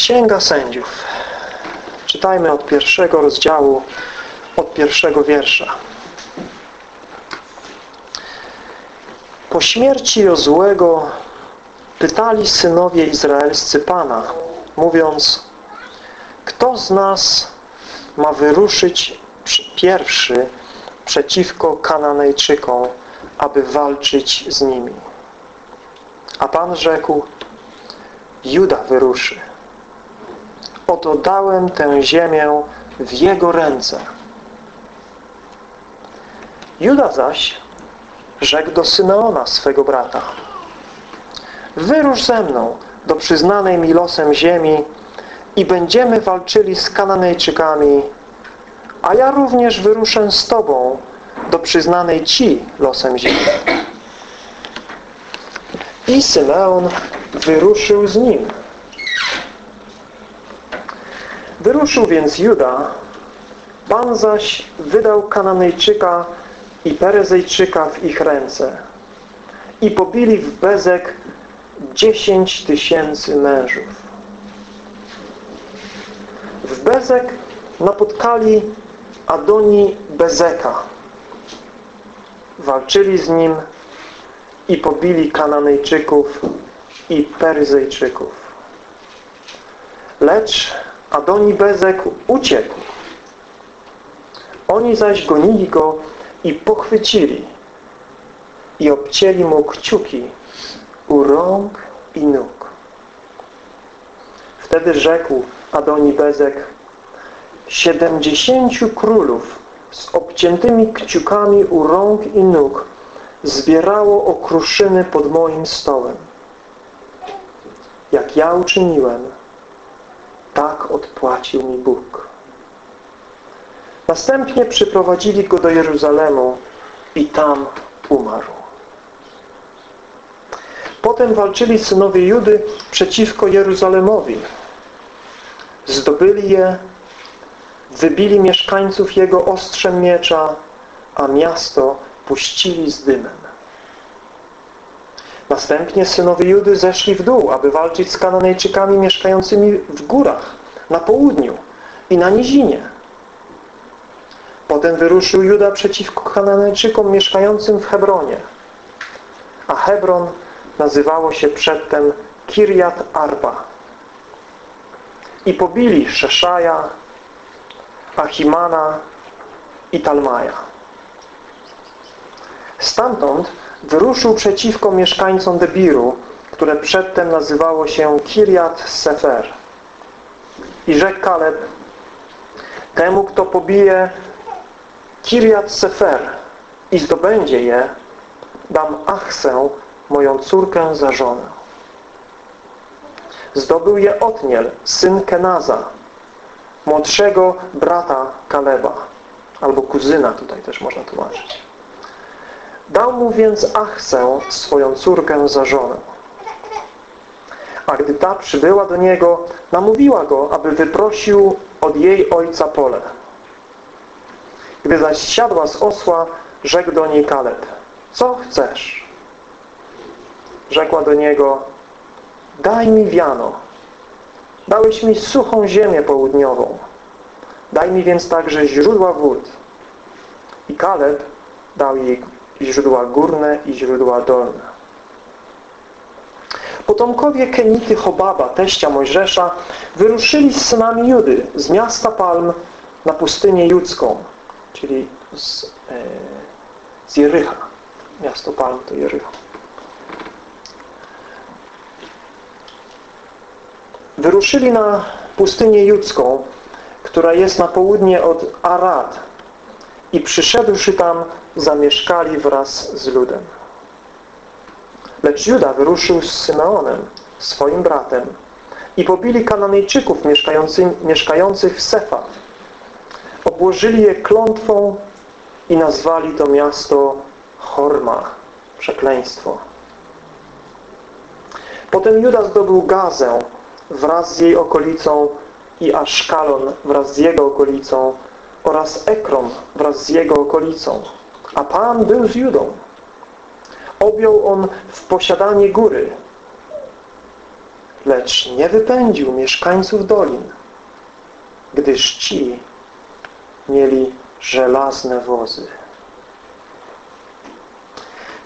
Księga Sędziów. Czytajmy od pierwszego rozdziału, od pierwszego wiersza. Po śmierci Jozłego pytali synowie izraelscy Pana, mówiąc kto z nas ma wyruszyć pierwszy przeciwko Kananejczykom, aby walczyć z nimi? A Pan rzekł Juda wyruszy. Oto dałem tę ziemię w jego ręce. Juda zaś rzekł do Symeona, swego brata Wyrusz ze mną do przyznanej mi losem ziemi i będziemy walczyli z Kananejczykami, a ja również wyruszę z Tobą do przyznanej Ci losem ziemi. I Symeon wyruszył z nim. Wyruszył więc Juda, Pan zaś wydał Kananejczyka i Perezejczyka w ich ręce i pobili w Bezek dziesięć tysięcy mężów. W Bezek napotkali Adoni Bezeka. Walczyli z nim i pobili Kananejczyków i Peryzejczyków. Lecz Adoni Bezek uciekł. Oni zaś gonili go i pochwycili i obcięli mu kciuki u rąk i nóg. Wtedy rzekł Adoni Bezek siedemdziesięciu królów z obciętymi kciukami u rąk i nóg zbierało okruszyny pod moim stołem. Jak ja uczyniłem, tak odpłacił mi Bóg. Następnie przyprowadzili go do Jeruzalemu i tam umarł. Potem walczyli synowie Judy przeciwko Jeruzalemowi. Zdobyli je, wybili mieszkańców jego ostrzem miecza, a miasto puścili z dymem. Następnie synowie Judy zeszli w dół, aby walczyć z Kananejczykami mieszkającymi w górach, na południu i na nizinie. Potem wyruszył Juda przeciwko Kananejczykom mieszkającym w Hebronie. A Hebron nazywało się przedtem Kirjat Arba. I pobili Szeszaja, Achimana i Talmaja. Stamtąd wyruszył przeciwko mieszkańcom Debiru, które przedtem nazywało się Kirjat Sefer. I rzekł Kaleb, temu kto pobije Kirjat Sefer i zdobędzie je, dam Achsę, moją córkę za żonę. Zdobył je Otniel, syn Kenaza, młodszego brata Kaleba, albo kuzyna tutaj też można tłumaczyć. Dał mu więc Achsę, swoją córkę za żonę. A gdy ta przybyła do niego, namówiła go, aby wyprosił od jej ojca pole. Gdy zaś siadła z osła, rzekł do niej Kaleb, co chcesz? Rzekła do niego, daj mi wiano. Dałeś mi suchą ziemię południową. Daj mi więc także źródła wód. I Kaleb dał jej źródła górne i źródła dolne. Potomkowie Kenity Chobaba, teścia Mojżesza, wyruszyli z synami Judy z miasta Palm na pustynię judzką, czyli z, e, z Jericha. Miasto Palm to Jericho. Wyruszyli na pustynię judzką, która jest na południe od Arad i przyszedłszy tam, zamieszkali wraz z ludem. Lecz Juda wyruszył z Symeonem, swoim bratem, i pobili Kananejczyków mieszkających w Sefa. Obłożyli je klątwą i nazwali to miasto Horma, przekleństwo. Potem Juda zdobył Gazę wraz z jej okolicą i Aszkalon wraz z jego okolicą oraz Ekron wraz z jego okolicą. A Pan był z Judą. Objął on w posiadanie góry lecz nie wypędził mieszkańców dolin, gdyż ci mieli żelazne wozy.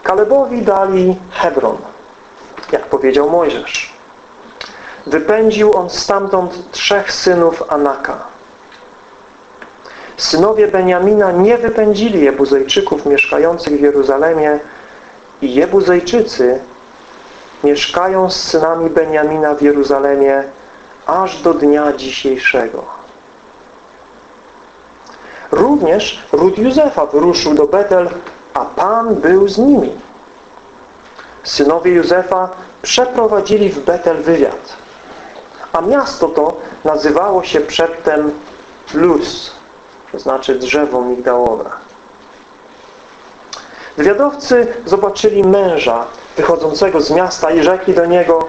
Kalebowi dali Hebron, jak powiedział Mojżesz. Wypędził on stamtąd trzech synów Anaka. Synowie Beniamina nie wypędzili Jebuzejczyków mieszkających w Jeruzalemie i Jebuzejczycy mieszkają z synami Beniamina w Jeruzalemie aż do dnia dzisiejszego. Również ród Józefa wyruszył do Betel, a Pan był z nimi. Synowie Józefa przeprowadzili w Betel wywiad. A miasto to nazywało się przedtem Luz, to znaczy drzewo migdałowe. Wywiadowcy zobaczyli męża wychodzącego z miasta i rzekli do niego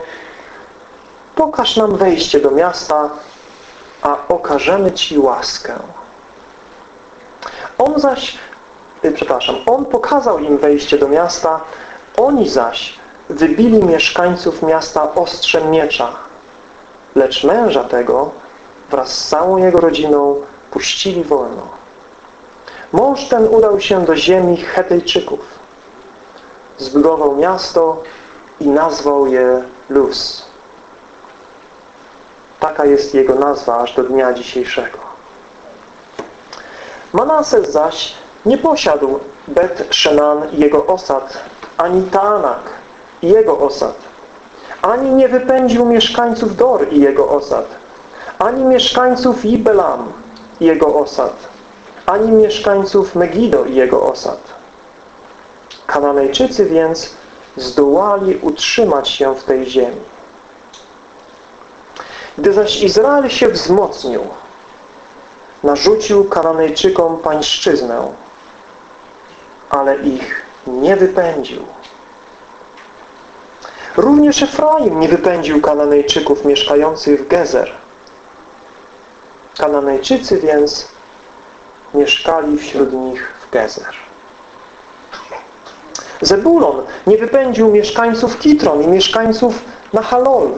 pokaż nam wejście do miasta, a okażemy Ci łaskę. On zaś, y, przepraszam, on pokazał im wejście do miasta, oni zaś wybili mieszkańców miasta ostrzem miecza. Lecz męża tego wraz z całą jego rodziną puścili wolno. Mąż ten udał się do ziemi Hetejczyków. Zbudował miasto i nazwał je Luz. Taka jest jego nazwa aż do dnia dzisiejszego. Manases zaś nie posiadł Bet Shenan i jego osad, ani Taanak jego osad, ani nie wypędził mieszkańców Dor i jego osad, ani mieszkańców Ibelam jego osad, ani mieszkańców Megido i jego osad. Kananejczycy więc zdołali utrzymać się w tej ziemi. Gdy zaś Izrael się wzmocnił, narzucił Kananejczykom pańszczyznę, ale ich nie wypędził. Również Efraim nie wypędził Kananejczyków mieszkających w Gezer. Kananejczycy więc mieszkali wśród nich w Gezer. Zebulon nie wypędził mieszkańców Kitron i mieszkańców Nahalol.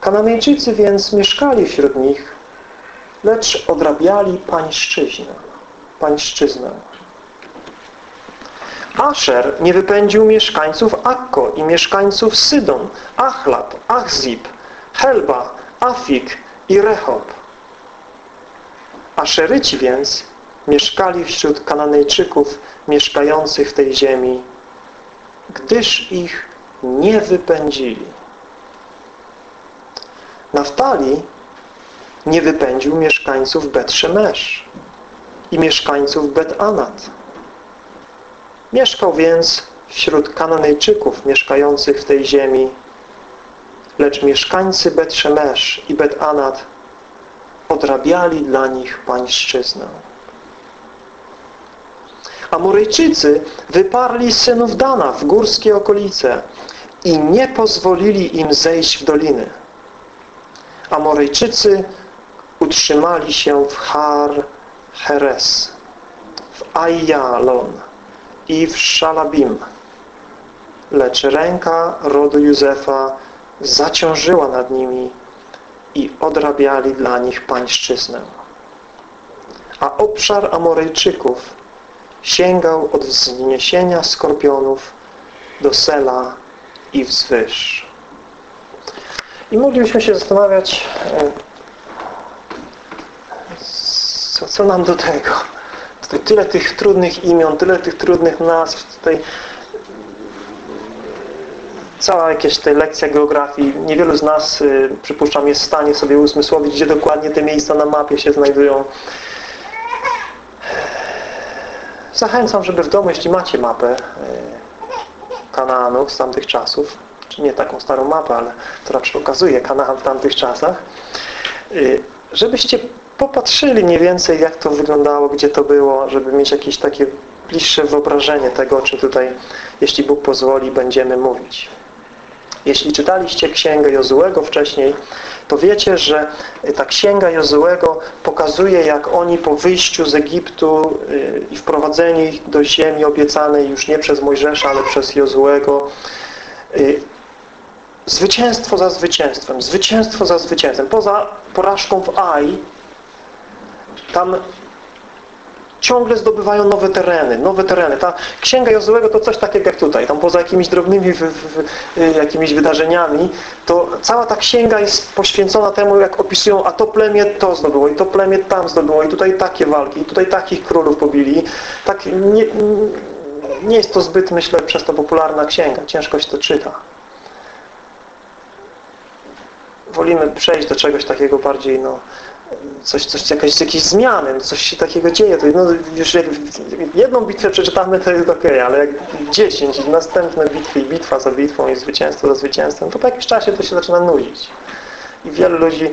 Kananejczycy więc mieszkali wśród nich, lecz odrabiali pańszczyznę. pańszczyznę. Asher nie wypędził mieszkańców Akko i mieszkańców Sydon, Achlab, Achzib, Helba, Afik i Rehob. Aszeryci więc mieszkali wśród Kananejczyków mieszkających w tej ziemi, gdyż ich nie wypędzili. Naftali nie wypędził mieszkańców Bet-Szemesz i mieszkańców Bet-Anat. Mieszkał więc wśród Kananejczyków mieszkających w tej ziemi, lecz mieszkańcy Bet-Szemesz i Bet-Anat odrabiali dla nich pańszczyznę. Amoryjczycy wyparli synów Dana w górskie okolice i nie pozwolili im zejść w doliny. Amoryjczycy utrzymali się w Har Heres, w Ayalon i w Szalabim. Lecz ręka rodu Józefa zaciążyła nad nimi i odrabiali dla nich pańszczyznę. A obszar Amoryjczyków sięgał od wzniesienia skorpionów do Sela i wzwyż. I moglibyśmy się zastanawiać, e, co, co nam do tego? Tutaj tyle tych trudnych imion, tyle tych trudnych nazw, tutaj cała jakaś tutaj lekcja geografii. Niewielu z nas, y, przypuszczam, jest w stanie sobie uzmysłowić, gdzie dokładnie te miejsca na mapie się znajdują. Zachęcam, żeby w domu, jeśli macie mapę y, Kanaanów z tamtych czasów, czy nie taką starą mapę, ale która pokazuje Kanaan w tamtych czasach, y, żebyście popatrzyli mniej więcej, jak to wyglądało, gdzie to było, żeby mieć jakieś takie bliższe wyobrażenie tego, o czym tutaj, jeśli Bóg pozwoli, będziemy mówić. Jeśli czytaliście Księgę Jozułego wcześniej, to wiecie, że ta Księga Jozułego pokazuje, jak oni po wyjściu z Egiptu y, i wprowadzeniu ich do ziemi obiecanej już nie przez Mojżesza, ale przez Jozułego y, zwycięstwo za zwycięstwem, zwycięstwo za zwycięstwem. Poza porażką w Ai, tam ciągle zdobywają nowe tereny, nowe tereny. Ta Księga Jozuego to coś takiego jak tutaj. Tam poza jakimiś drobnymi w, w, w, jakimiś wydarzeniami, to cała ta księga jest poświęcona temu, jak opisują, a to plemię to zdobyło, i to plemię tam zdobyło, i tutaj takie walki, i tutaj takich królów pobili. Tak nie, nie jest to zbyt, myślę, przez to popularna księga. Ciężko się to czyta. Wolimy przejść do czegoś takiego bardziej, no, coś, coś jakieś, jakieś zmiany, coś się takiego dzieje. To, no, już jak jedną bitwę przeczytamy, to jest ok, ale jak dziesięć następne bitwy i bitwa za bitwą i zwycięstwo za zwycięstwem, to po jakimś czasie to się zaczyna nudzić. I wielu ludzi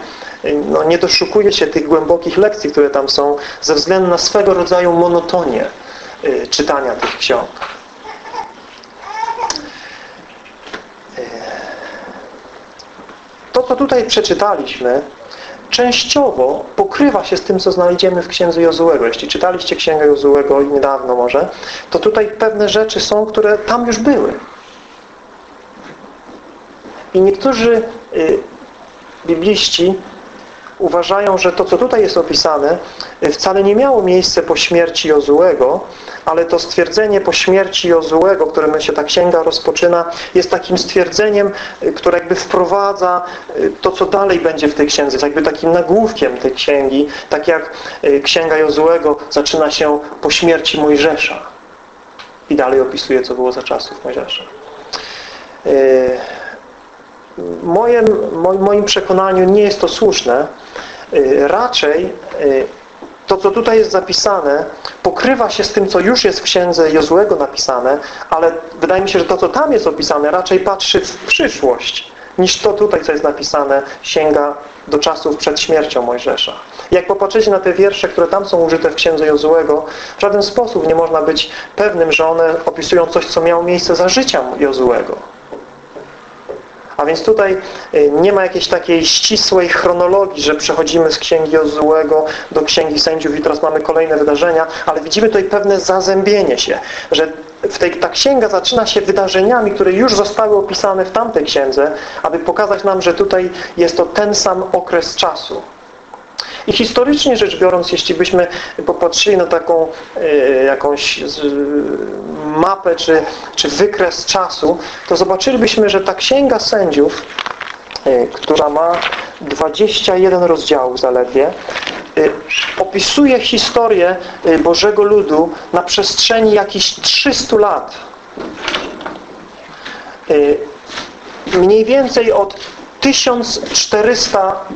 no, nie doszukuje się tych głębokich lekcji, które tam są, ze względu na swego rodzaju monotonię y, czytania tych ksiąg. Y, to, co tutaj przeczytaliśmy, częściowo pokrywa się z tym, co znajdziemy w Księdze Jozułego. Jeśli czytaliście Księgę Jozułego niedawno może, to tutaj pewne rzeczy są, które tam już były. I niektórzy y, bibliści uważają, że to, co tutaj jest opisane, wcale nie miało miejsca po śmierci Jozułego, ale to stwierdzenie po śmierci Jozułego, którym się ta księga rozpoczyna, jest takim stwierdzeniem, które jakby wprowadza to, co dalej będzie w tej księdze. Jest jakby takim nagłówkiem tej księgi, tak jak księga Jozułego zaczyna się po śmierci Mojżesza. I dalej opisuje, co było za czasów Mojżesza. Moim, moim przekonaniu nie jest to słuszne. Raczej to, co tutaj jest zapisane, pokrywa się z tym, co już jest w księdze Jozłego napisane, ale wydaje mi się, że to, co tam jest opisane, raczej patrzy w przyszłość, niż to tutaj, co jest napisane, sięga do czasów przed śmiercią Mojżesza. Jak popatrzycie na te wiersze, które tam są użyte w księdze Jozłego, w żaden sposób nie można być pewnym, że one opisują coś, co miało miejsce za życia Jozłego. A więc tutaj y, nie ma jakiejś takiej ścisłej chronologii, że przechodzimy z Księgi Jozułego do Księgi Sędziów i teraz mamy kolejne wydarzenia, ale widzimy tutaj pewne zazębienie się, że w tej, ta księga zaczyna się wydarzeniami, które już zostały opisane w tamtej księdze, aby pokazać nam, że tutaj jest to ten sam okres czasu. I historycznie rzecz biorąc, jeśli byśmy popatrzyli na taką y, jakąś mapę czy, czy wykres czasu, to zobaczylibyśmy, że ta Księga Sędziów, y, która ma 21 rozdziałów zaledwie, opisuje historię Bożego Ludu na przestrzeni jakichś 300 lat. Mniej więcej od 1400 lat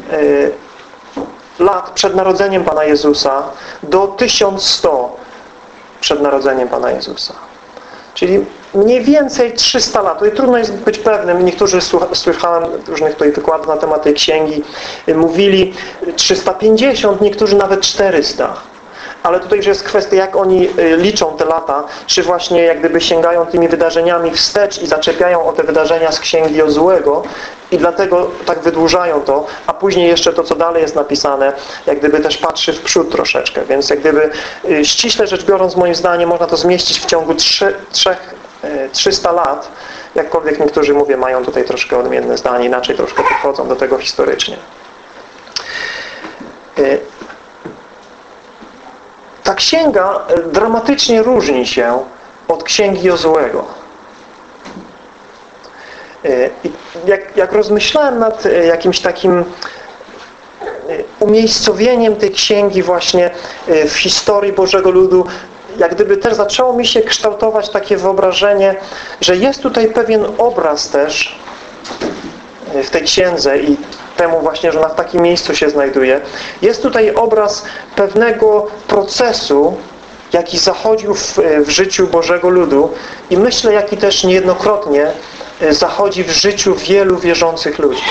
przed narodzeniem Pana Jezusa do 1100 przed narodzeniem Pana Jezusa. Czyli mniej więcej 300 lat. Tutaj trudno jest być pewnym. Niektórzy słyszałem różnych tutaj wykładów na temat tej księgi. Mówili 350, niektórzy nawet 400. Ale tutaj już jest kwestia, jak oni y, liczą te lata, czy właśnie jak gdyby sięgają tymi wydarzeniami wstecz i zaczepiają o te wydarzenia z Księgi Jozłego i dlatego tak wydłużają to, a później jeszcze to, co dalej jest napisane, jak gdyby też patrzy w przód troszeczkę. Więc jak gdyby y, ściśle rzecz biorąc, moim zdaniem, można to zmieścić w ciągu 3, 3, 300 lat, jakkolwiek niektórzy, mówię, mają tutaj troszkę odmienne zdanie, inaczej troszkę podchodzą do tego historycznie. Ta księga e, dramatycznie różni się od księgi Jozułego. E, jak, jak rozmyślałem nad e, jakimś takim umiejscowieniem tej księgi właśnie w historii Bożego Ludu, jak gdyby też zaczęło mi się kształtować takie wyobrażenie, że jest tutaj pewien obraz też w tej księdze i temu właśnie, że ona w takim miejscu się znajduje. Jest tutaj obraz pewnego procesu, jaki zachodził w, w życiu Bożego Ludu i myślę, jaki też niejednokrotnie e, zachodzi w życiu wielu wierzących ludzi.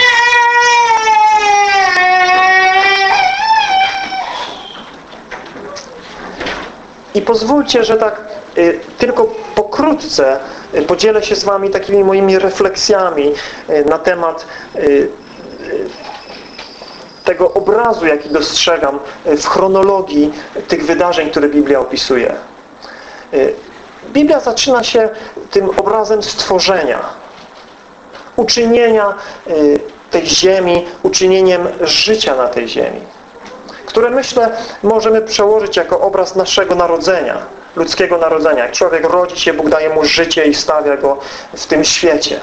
I pozwólcie, że tak y, tylko pokrótce y, podzielę się z Wami takimi moimi refleksjami na temat tego obrazu, jaki dostrzegam w chronologii tych wydarzeń, które Biblia opisuje. Biblia zaczyna się tym obrazem stworzenia. uczynienia y, tej ziemi, uczynieniem życia na tej ziemi. Które myślę możemy przełożyć jako obraz naszego narodzenia, ludzkiego narodzenia. Jak człowiek rodzi się, Bóg daje mu życie i stawia go w tym świecie.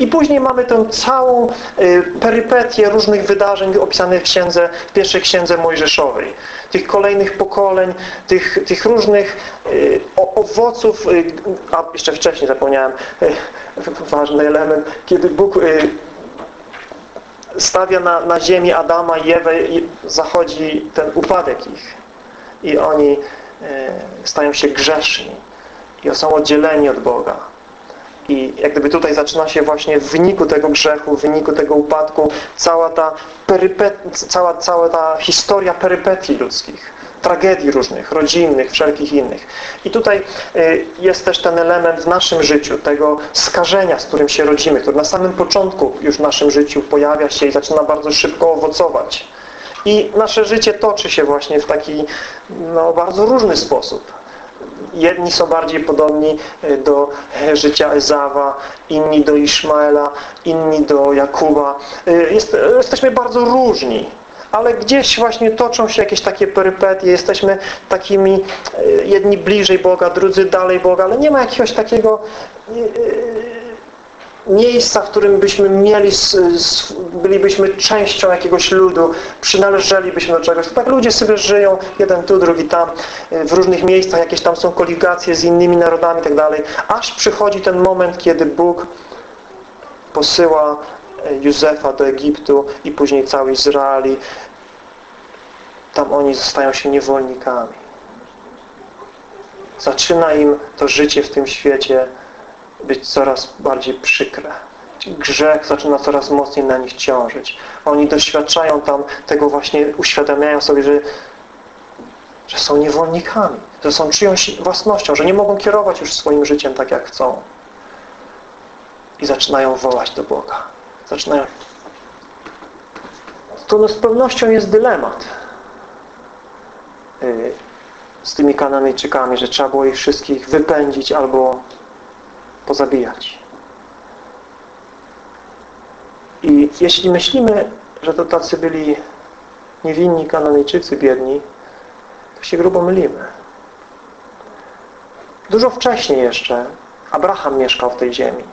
I później mamy tę całą y, perypetię różnych wydarzeń opisanych w, księdze, w pierwszej księdze Mojżeszowej. Tych kolejnych pokoleń, tych, tych różnych y, owoców, y, a jeszcze wcześniej zapomniałem, ważny element, kiedy Bóg stawia na, na ziemi Adama i Ewę i zachodzi ten upadek ich. I oni stają się grzeszni i są oddzieleni od Boga. I jak gdyby tutaj zaczyna się właśnie w wyniku tego grzechu, w wyniku tego upadku cała ta, perypet, cała, cała ta historia perypetii ludzkich, tragedii różnych, rodzinnych, wszelkich innych. I tutaj y, jest też ten element w naszym życiu, tego skażenia, z którym się rodzimy, który na samym początku już w naszym życiu pojawia się i zaczyna bardzo szybko owocować. I nasze życie toczy się właśnie w taki no, bardzo różny sposób. Jedni są bardziej podobni e, do e, życia Ezawa, inni do Iszmaela, inni do Jakuba. E, jest, jesteśmy bardzo różni ale gdzieś właśnie toczą się jakieś takie perypetie, jesteśmy takimi jedni bliżej Boga, drudzy dalej Boga, ale nie ma jakiegoś takiego miejsca, w którym byśmy mieli, bylibyśmy częścią jakiegoś ludu, przynależelibyśmy do czegoś. Tak ludzie sobie żyją, jeden tu, drugi tam, w różnych miejscach, jakieś tam są koligacje z innymi narodami i tak dalej. Aż przychodzi ten moment, kiedy Bóg posyła e, Józefa do Egiptu i później cały Izraeli. Tam oni zostają się niewolnikami. Zaczyna im to życie w tym świecie być coraz bardziej przykre. Grzech zaczyna coraz mocniej na nich ciążyć. Oni doświadczają tam tego właśnie, uświadamiają sobie, że, że są niewolnikami, że są czyjąś własnością, że nie mogą kierować już swoim życiem tak jak chcą. I zaczynają wołać do Boga. Zaczynają... To no z pewnością jest dylemat y, z tymi Kananejczykami, że trzeba było ich wszystkich wypędzić albo pozabijać. I jeśli myślimy, że to tacy byli niewinni Kananejczycy biedni, to się grubo mylimy. Dużo wcześniej jeszcze Abraham mieszkał w tej ziemi,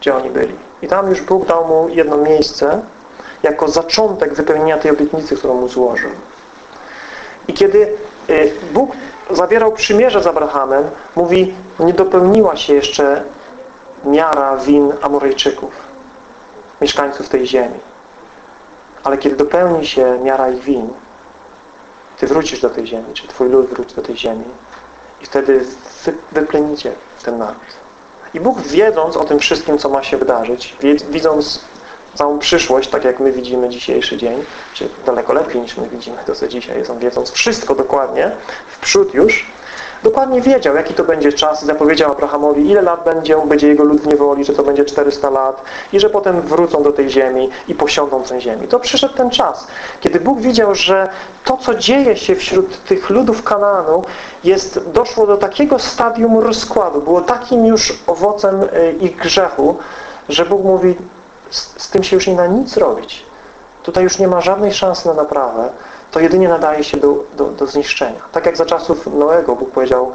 gdzie oni byli. I tam już Bóg dał mu jedno miejsce jako zaczątek wypełnienia tej obietnicy, którą mu złożył. I kiedy y, Bóg zawierał przymierze z Abrahamem, mówi, nie dopełniła się jeszcze miara win Amorejczyków, mieszkańców tej ziemi. Ale kiedy dopełni się miara ich win, Ty wrócisz do tej ziemi, czy Twój lud wróci do tej ziemi i wtedy wy, wyplenicie ten naród. I Bóg wiedząc o tym wszystkim, co ma się wydarzyć, widząc całą przyszłość, tak jak my widzimy dzisiejszy dzień, czy daleko lepiej niż my widzimy to, co dzisiaj jest, On wiedząc wszystko dokładnie, w przód już, Dokładnie wiedział, jaki to będzie czas i zapowiedział Abrahamowi, ile lat będzie, będzie jego lud w niewoli, że to będzie 400 lat i że potem wrócą do tej ziemi i posiądą tę ziemi. To przyszedł ten czas, kiedy Bóg widział, że to, co dzieje się wśród tych ludów Kanaanu jest, doszło do takiego stadium rozkładu, było takim już owocem y, ich grzechu, że Bóg mówi, z, z tym się już nie da nic robić. Tutaj już nie ma żadnej szansy na naprawę to jedynie nadaje się do, do, do zniszczenia. Tak jak za czasów Noego Bóg powiedział,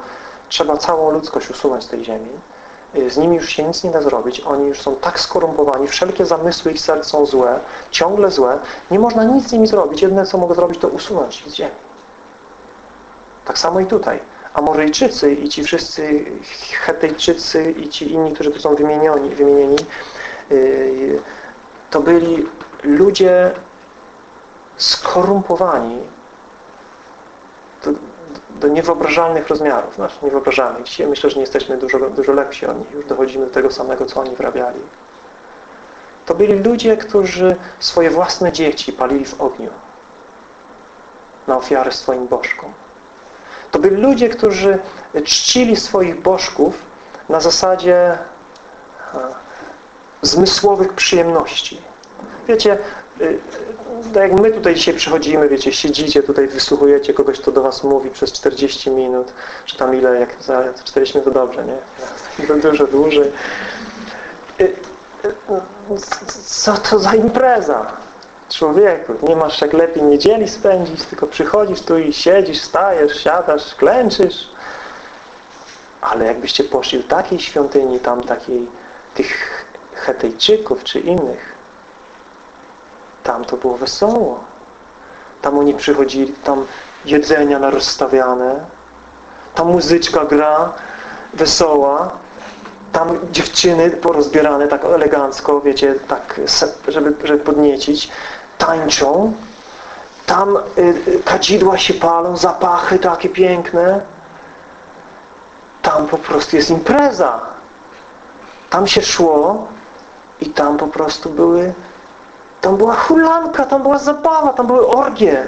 trzeba całą ludzkość usunąć z tej ziemi. Y, z nimi już się nic nie da zrobić. Oni już są tak skorumpowani, wszelkie zamysły ich serc są złe, ciągle złe. Nie można nic z nimi zrobić. Jedyne, co mogę zrobić, to usunąć z ziemi. Tak samo i tutaj. Amoryjczycy i ci wszyscy Hetejczycy i ci inni, którzy tu są wymienieni, wymienieni y, to byli ludzie skorumpowani do, do niewyobrażalnych rozmiarów, znaczy niewyobrażalnych. Dzisiaj myślę, że nie jesteśmy dużo, dużo lepsi od nich, już dochodzimy do tego samego, co oni wrabiali. To byli ludzie, którzy swoje własne dzieci palili w ogniu na ofiarę swoim bożkom. To byli ludzie, którzy czcili swoich bożków na zasadzie zmysłowych przyjemności. Wiecie, y, tak jak my tutaj dzisiaj przychodzimy, wiecie, siedzicie tutaj, wysłuchujecie kogoś, kto do was mówi przez 40 minut, czy tam ile, jak za 40 minut to dobrze, nie? To dużo dłużej. Y, y, co to za impreza? Człowieku, nie masz jak lepiej niedzieli spędzić, tylko przychodzisz tu i siedzisz, stajesz, siadasz, klęczysz. Ale jakbyście poszli do takiej świątyni, tam takiej tych Hetejczyków czy innych, tam to było wesoło. Tam oni przychodzili, tam jedzenia na rozstawiane, tam muzyczka gra, wesoła, tam dziewczyny porozbierane tak elegancko, wiecie, tak, żeby, żeby podniecić, tańczą, tam y, y, kadzidła się palą, zapachy takie piękne, tam po prostu jest impreza. Tam się szło i tam po prostu były, tam była hulanka, tam była zabawa, tam były orgie.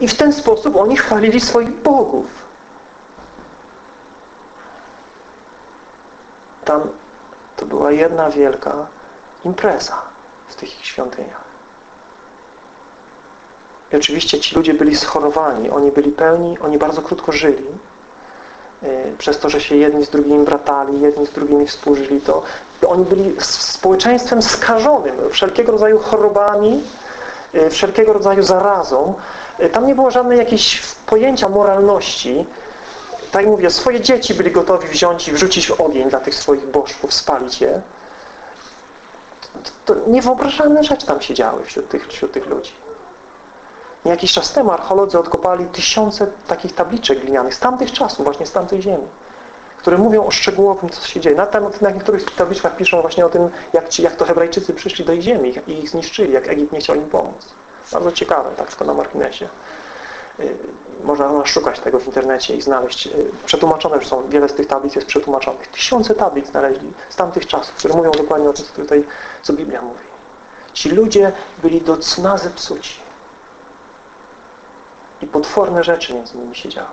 I w ten sposób oni chwalili swoich bogów. Tam to była jedna wielka impreza w tych świątyniach. I oczywiście ci ludzie byli schorowani, oni byli pełni, oni bardzo krótko żyli. Y, przez to, że się jedni z drugimi bratali, jedni z drugimi współżyli, to oni byli społeczeństwem skażonym wszelkiego rodzaju chorobami, y, wszelkiego rodzaju zarazą. Y, tam nie było żadnej jakiejś pojęcia moralności. Tak jak mówię, swoje dzieci byli gotowi wziąć i wrzucić w ogień dla tych swoich bożków, spalić je. To, to niewyobrażalne rzeczy tam się działy wśród tych, wśród tych ludzi. Jakiś czas temu archeolodzy odkopali tysiące takich tabliczek glinianych z tamtych czasów, właśnie z tamtej ziemi, które mówią o szczegółowym, co się dzieje. Na, tam, na niektórych tabliczkach piszą właśnie o tym, jak, ci, jak to Hebrajczycy przyszli do ich ziemi i ich zniszczyli, jak Egipt nie chciał im pomóc. Bardzo ciekawe, tak tylko na marginesie. Y, można szukać tego w internecie i znaleźć. Y, przetłumaczone już są, wiele z tych tablic jest przetłumaczonych. Tysiące tablic znaleźli z tamtych czasów, które mówią dokładnie o tym, co tutaj, co Biblia mówi. Ci ludzie byli do cna zepsuci. I potworne rzeczy między nimi się działy.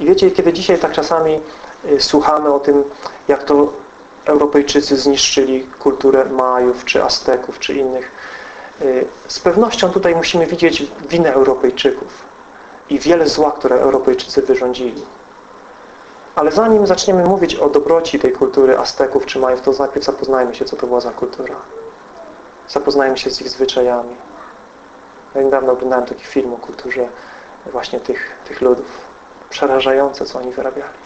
I wiecie, kiedy dzisiaj tak czasami y, słuchamy o tym, jak to Europejczycy zniszczyli kulturę Majów, czy Azteków, czy innych, y, z pewnością tutaj musimy widzieć winę Europejczyków i wiele zła, które Europejczycy wyrządzili. Ale zanim zaczniemy mówić o dobroci tej kultury Azteków czy Majów, to najpierw zapoznajmy się, co to była za kultura. Zapoznajmy się z ich zwyczajami. Ja niedawno oglądałem taki film o kulturze właśnie tych, tych ludów. Przerażające, co oni wyrabiali.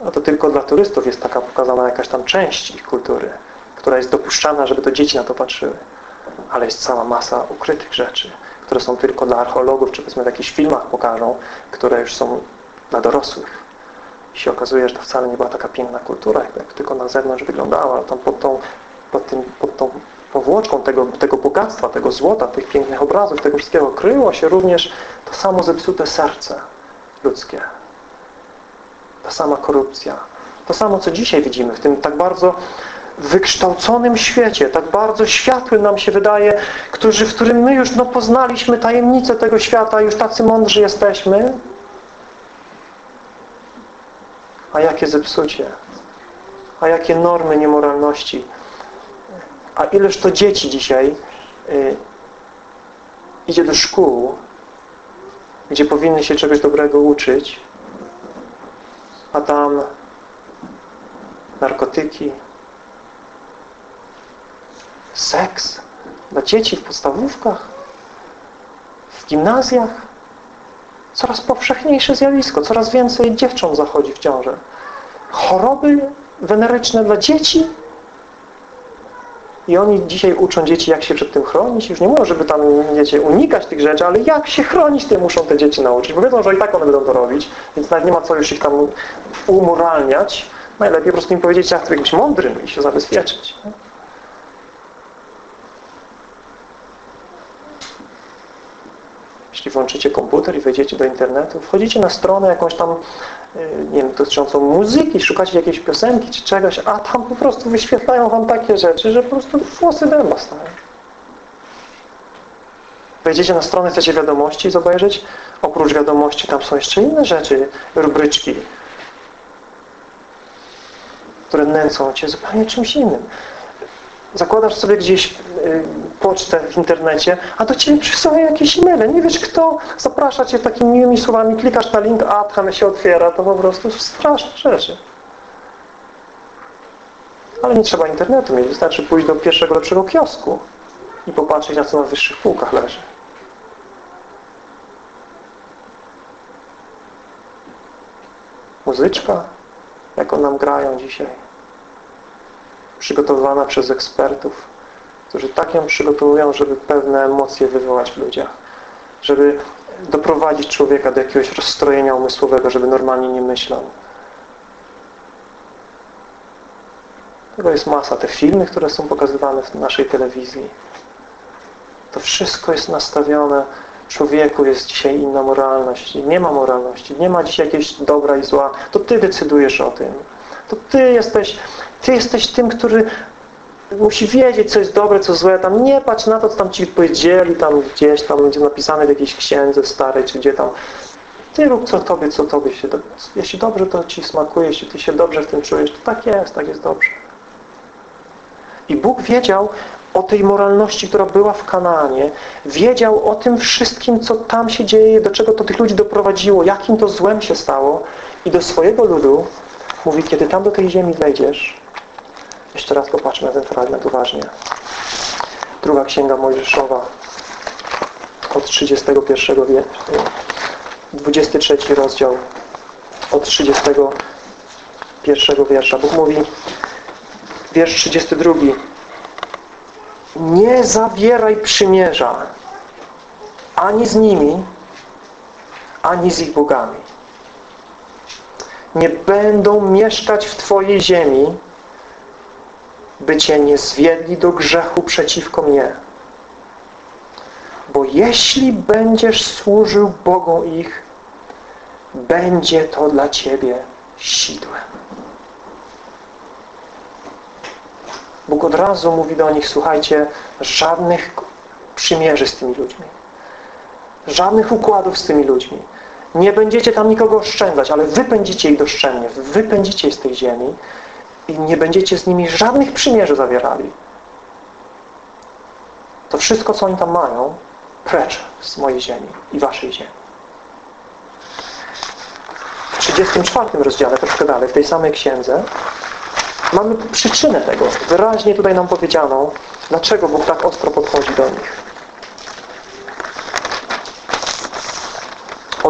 No to tylko dla turystów jest taka pokazana jakaś tam część ich kultury, która jest dopuszczana, żeby to dzieci na to patrzyły. Ale jest cała masa ukrytych rzeczy, które są tylko dla archeologów, czy powiedzmy w jakichś filmach pokażą, które już są dla dorosłych. I się okazuje, że to wcale nie była taka piękna kultura, jak tylko na zewnątrz wyglądała, ale tam pod tą, pod tym, pod tą powłoczką tego, tego bogactwa, tego złota, tych pięknych obrazów, tego wszystkiego kryło się również to samo zepsute serce ludzkie. Ta sama korupcja. To samo, co dzisiaj widzimy w tym tak bardzo wykształconym świecie, tak bardzo światłym nam się wydaje, którzy, w którym my już no, poznaliśmy tajemnicę tego świata, już tacy mądrzy jesteśmy. A jakie zepsucie, a jakie normy niemoralności a ileż to dzieci dzisiaj y, idzie do szkół, gdzie powinny się czegoś dobrego uczyć, a tam narkotyki, seks dla dzieci w podstawówkach, w gimnazjach. Coraz powszechniejsze zjawisko, coraz więcej dziewcząt zachodzi w ciążę. Choroby weneryczne dla dzieci i oni dzisiaj uczą dzieci, jak się przed tym chronić. Już nie mówią, żeby tam, wiecie, unikać tych rzeczy, ale jak się chronić, tym muszą te dzieci nauczyć. Bo wiedzą, że i tak one będą to robić, więc nawet nie ma co już ich tam umoralniać. Najlepiej po prostu im powiedzieć, jak być mądrym i się zabezpieczyć. Jeśli włączycie komputer i wejdziecie do internetu, wchodzicie na stronę jakąś tam nie wiem, dotyczącą muzyki, szukacie jakiejś piosenki czy czegoś, a tam po prostu wyświetlają wam takie rzeczy, że po prostu włosy dęba stają. Wejdziecie na stronę, chcecie wiadomości zobaczyć, oprócz wiadomości tam są jeszcze inne rzeczy, rubryczki, które nęcą Cię zupełnie czymś innym zakładasz sobie gdzieś y, pocztę w internecie, a do Ciebie przysyłają jakieś e-maile. Nie wiesz kto, zaprasza Cię takimi miłymi słowami, klikasz na link, a tam się otwiera, to po prostu straszne rzeczy. Ale nie trzeba internetu mieć, wystarczy pójść do pierwszego lepszego kiosku i popatrzeć na co na wyższych półkach leży. Muzyczka, jaką nam grają dzisiaj, przygotowywana przez ekspertów, którzy tak ją przygotowują, żeby pewne emocje wywołać w ludziach, żeby doprowadzić człowieka do jakiegoś rozstrojenia umysłowego, żeby normalnie nie myślał. Tego jest masa. Te filmy, które są pokazywane w naszej telewizji, to wszystko jest nastawione człowieku jest dzisiaj inna moralność. Nie ma moralności. Nie ma dzisiaj jakiegoś dobra i zła. To Ty decydujesz o tym. To Ty jesteś, Ty jesteś tym, który musi wiedzieć, co jest dobre, co złe. Tam nie patrz na to, co tam Ci powiedzieli, tam gdzieś tam będzie napisane w jakiejś księdze starej, czy gdzie tam. Ty rób co Tobie, co Tobie się... Jeśli dobrze to Ci smakuje, jeśli Ty się dobrze w tym czujesz, to tak jest, tak jest dobrze. I Bóg wiedział o tej moralności, która była w Kanaanie. Wiedział o tym wszystkim, co tam się dzieje, do czego to tych ludzi doprowadziło, jakim to złem się stało. I do swojego ludu mówi, kiedy tam do tej ziemi wejdziesz, jeszcze raz popatrzmy na ten fragment uważnie. Druga Księga Mojżeszowa od 31 wiersza, 23 rozdział od 31 wiersza. Bóg mówi wiersz 32 nie zawieraj przymierza ani z nimi, ani z ich bogami. Nie będą mieszkać w Twojej ziemi, by Cię nie zwiedli do grzechu przeciwko mnie. Bo jeśli będziesz służył Bogom ich, będzie to dla Ciebie sidłem. Bóg od razu mówi do nich, słuchajcie, żadnych przymierzy z tymi ludźmi. Żadnych układów z tymi ludźmi. Nie będziecie tam nikogo oszczędzać, ale wypędzicie ich doszczętnie. Wypędzicie ich z tej ziemi i nie będziecie z nimi żadnych przymierzy zawierali. To wszystko, co oni tam mają, precz z mojej ziemi i waszej ziemi. W 34 rozdziale, troszkę dalej, w tej samej księdze, Mamy przyczynę tego. Wyraźnie tutaj nam powiedziano, dlaczego Bóg tak ostro podchodzi do nich.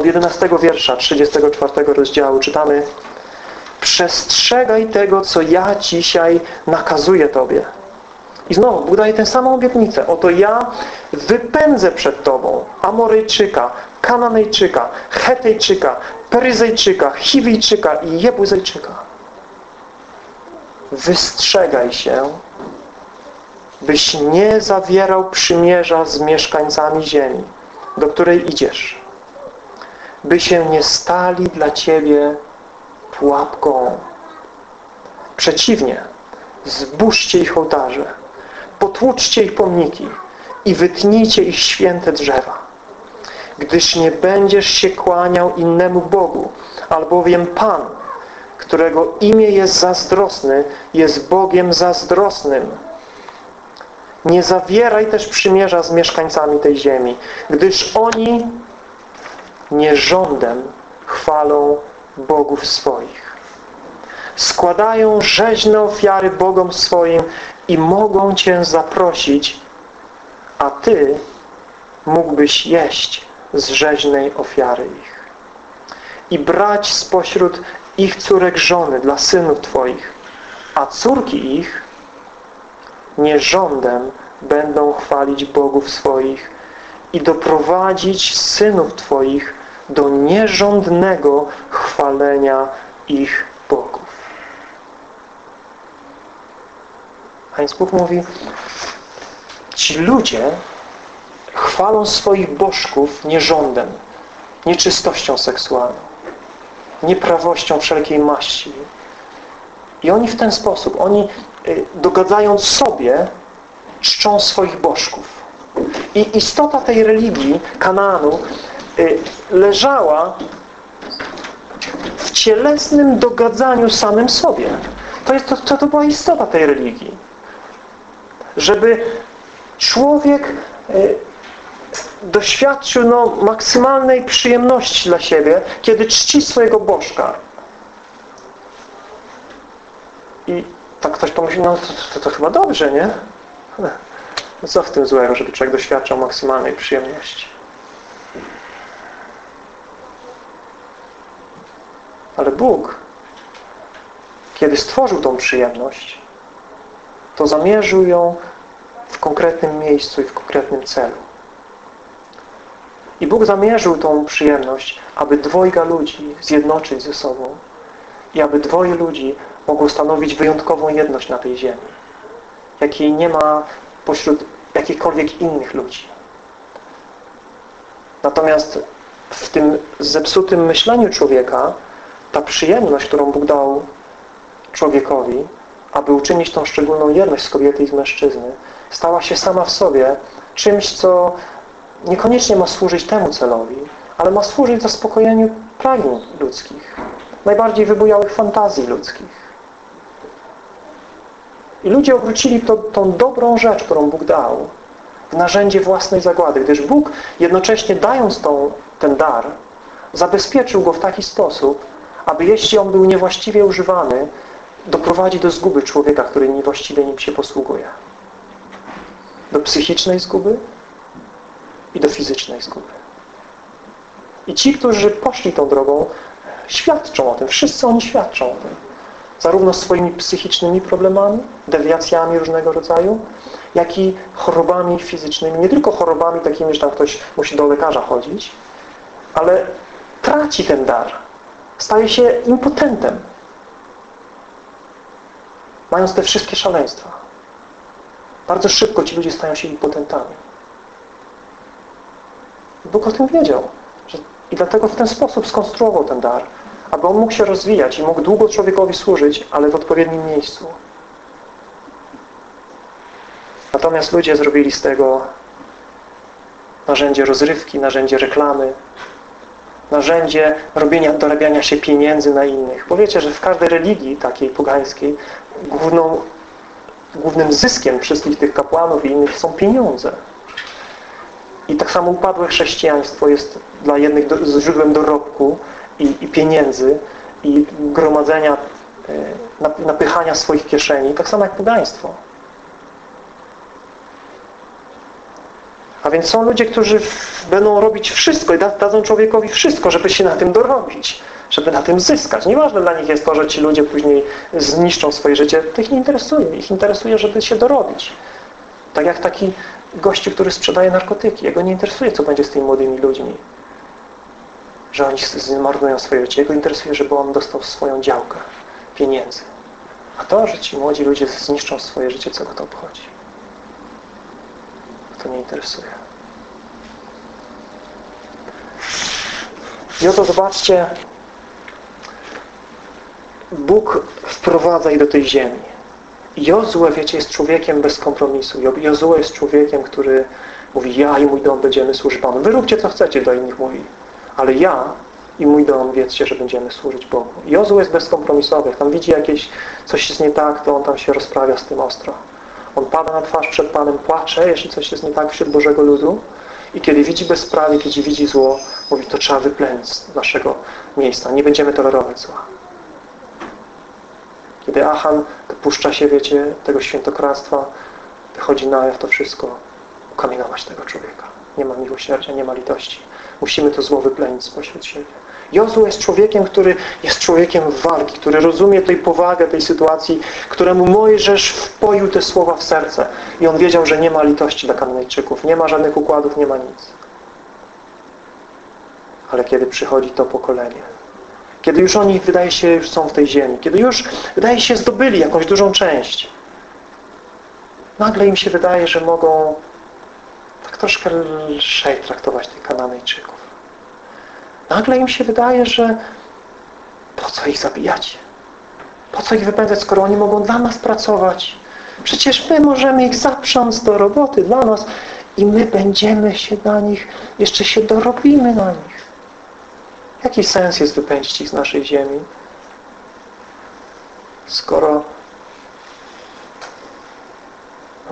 Od 11 wiersza 34 rozdziału czytamy Przestrzegaj tego, co ja dzisiaj nakazuję Tobie. I znowu, Bóg daje tę samą obietnicę. Oto ja wypędzę przed Tobą Amoryjczyka, Kananejczyka, Hetejczyka, Peryzejczyka, Chiwijczyka i Jebuzejczyka wystrzegaj się, byś nie zawierał przymierza z mieszkańcami ziemi, do której idziesz, by się nie stali dla Ciebie pułapką. Przeciwnie, zburzcie ich ołtarze, potłuczcie ich pomniki i wytnijcie ich święte drzewa. Gdyż nie będziesz się kłaniał innemu Bogu, albowiem Pan, którego imię jest zazdrosny, jest Bogiem zazdrosnym. Nie zawieraj też przymierza z mieszkańcami tej ziemi, gdyż oni nierządem chwalą bogów swoich. Składają rzeźne ofiary bogom swoim i mogą Cię zaprosić, a Ty mógłbyś jeść z rzeźnej ofiary ich i brać spośród ich córek żony dla synów Twoich, a córki ich nierządem będą chwalić bogów swoich i doprowadzić synów Twoich do nierządnego chwalenia ich bogów. A więc Bóg mówi, ci ludzie chwalą swoich bożków nierządem, nieczystością seksualną nieprawością wszelkiej maści. I oni w ten sposób, oni y, dogadzając sobie, czczą swoich bożków. I istota tej religii, Kanaanu, y, leżała w cielesnym dogadzaniu samym sobie. To, jest, to, to była istota tej religii. Żeby człowiek y, doświadczył no, maksymalnej przyjemności dla siebie, kiedy czci swojego Bożka. I tak ktoś pomyśli, no to, to, to chyba dobrze, nie? No co w tym złego, żeby człowiek doświadczał maksymalnej przyjemności? Ale Bóg, kiedy stworzył tą przyjemność, to zamierzył ją w konkretnym miejscu i w konkretnym celu. I Bóg zamierzył tą przyjemność, aby dwojga ludzi zjednoczyć ze sobą i aby dwoje ludzi mogło stanowić wyjątkową jedność na tej ziemi, jakiej nie ma pośród jakichkolwiek innych ludzi. Natomiast w tym zepsutym myśleniu człowieka ta przyjemność, którą Bóg dał człowiekowi, aby uczynić tą szczególną jedność z kobiety i z mężczyzny, stała się sama w sobie czymś, co niekoniecznie ma służyć temu celowi, ale ma służyć zaspokojeniu pragnień ludzkich, najbardziej wybujałych fantazji ludzkich. I ludzie obrócili to, tą dobrą rzecz, którą Bóg dał, w narzędzie własnej zagłady, gdyż Bóg jednocześnie dając tą, ten dar, zabezpieczył go w taki sposób, aby jeśli on był niewłaściwie używany, doprowadzi do zguby człowieka, który niewłaściwie nim się posługuje. Do psychicznej zguby i do fizycznej zguby. I ci, którzy poszli tą drogą, świadczą o tym. Wszyscy oni świadczą o tym. Zarówno swoimi psychicznymi problemami, dewiacjami różnego rodzaju, jak i chorobami fizycznymi. Nie tylko chorobami takimi, że tam ktoś musi do lekarza chodzić, ale traci ten dar. Staje się impotentem. Mając te wszystkie szaleństwa. Bardzo szybko ci ludzie stają się impotentami. Bóg o tym wiedział. Że I dlatego w ten sposób skonstruował ten dar, aby on mógł się rozwijać i mógł długo człowiekowi służyć, ale w odpowiednim miejscu. Natomiast ludzie zrobili z tego narzędzie rozrywki, narzędzie reklamy, narzędzie robienia, dorabiania się pieniędzy na innych. Bo wiecie, że w każdej religii takiej pogańskiej główną, głównym zyskiem wszystkich tych kapłanów i innych są pieniądze. I tak samo upadłe chrześcijaństwo jest dla jednych do, źródłem dorobku i, i pieniędzy i gromadzenia, e, napychania swoich kieszeni, tak samo jak pogaństwo. A więc są ludzie, którzy będą robić wszystko i dadzą człowiekowi wszystko, żeby się na tym dorobić, żeby na tym zyskać. Nieważne dla nich jest to, że ci ludzie później zniszczą swoje życie. To ich nie interesuje. Ich interesuje, żeby się dorobić. Tak jak taki gościu, który sprzedaje narkotyki. Jego nie interesuje, co będzie z tymi młodymi ludźmi. Że oni zmarnują swoje życie. Jego interesuje, żeby on dostał swoją działkę pieniędzy. A to, że ci młodzi ludzie zniszczą swoje życie, co go to obchodzi? To nie interesuje. I oto zobaczcie, Bóg wprowadza ich do tej ziemi. Jozue, wiecie, jest człowiekiem bez kompromisu. Jozue jest człowiekiem, który mówi, ja i mój dom będziemy służyć Panu. Wy róbcie, co chcecie, do innych mówi. Ale ja i mój dom wiedzcie, że będziemy służyć Bogu. Jozue jest bezkompromisowy. Jak tam widzi jakieś coś jest nie tak, to on tam się rozprawia z tym ostro. On pada na twarz przed Panem, płacze, jeśli coś jest nie tak wśród Bożego ludu. I kiedy widzi bezprawie, kiedy widzi zło, mówi, to trzeba wyplenić z naszego miejsca. Nie będziemy tolerować zła. Kiedy Achan puszcza się, wiecie, tego świętokradztwa, wychodzi na jaw to wszystko, ukamienować tego człowieka. Nie ma miłosierdzia, nie ma litości. Musimy to zło wyplenić spośród siebie. Jozue jest człowiekiem, który jest człowiekiem walki, który rozumie tej powagę tej sytuacji, któremu Mojżesz wpoił te słowa w serce. I on wiedział, że nie ma litości dla Kananejczyków, nie ma żadnych układów, nie ma nic. Ale kiedy przychodzi to pokolenie, kiedy już oni, wydaje się, już są w tej ziemi, kiedy już, wydaje się, zdobyli jakąś dużą część, nagle im się wydaje, że mogą troszkę lżej traktować tych Kananejczyków. Nagle im się wydaje, że po co ich zabijać? Po co ich wypędzać, skoro oni mogą dla nas pracować? Przecież my możemy ich zaprząc do roboty dla nas i my będziemy się na nich, jeszcze się dorobimy na nich. Jaki sens jest wypędzić ich z naszej ziemi? Skoro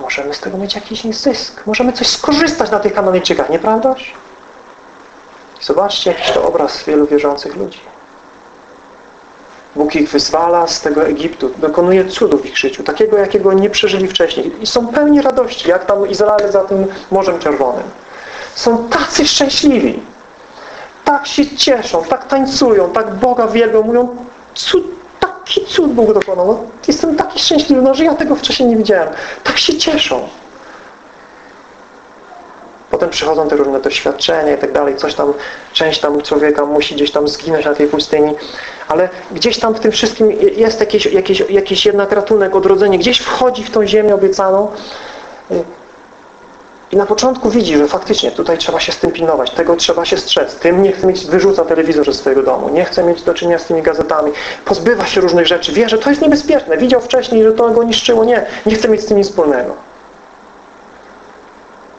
możemy z tego mieć jakiś zysk. Możemy coś skorzystać na tych Kananejczykach, nieprawdaż? Zobaczcie jakiś to obraz wielu wierzących ludzi. Bóg ich wyzwala z tego Egiptu, dokonuje cudów w ich życiu, takiego, jakiego nie przeżyli wcześniej. I są pełni radości, jak tam Izrael za tym Morzem Czerwonym. Są tacy szczęśliwi. Tak się cieszą, tak tańcują, tak Boga wielbią, mówią, cud, taki cud Bóg dokonał. No, jestem taki szczęśliwy, no, że ja tego wcześniej nie widziałem. Tak się cieszą. Potem przychodzą te różne doświadczenia i tak dalej, coś tam, część tam człowieka musi gdzieś tam zginąć na tej pustyni, ale gdzieś tam w tym wszystkim jest jakiś, jakiś, jakiś jednak ratunek, odrodzenie, gdzieś wchodzi w tą ziemię obiecaną i na początku widzi, że faktycznie tutaj trzeba się z tym pilnować, tego trzeba się strzec, tym nie chce mieć, wyrzuca telewizor ze swojego domu, nie chce mieć do czynienia z tymi gazetami, pozbywa się różnych rzeczy, wie, że to jest niebezpieczne, widział wcześniej, że to go niszczyło, nie, nie chce mieć z tym nic wspólnego.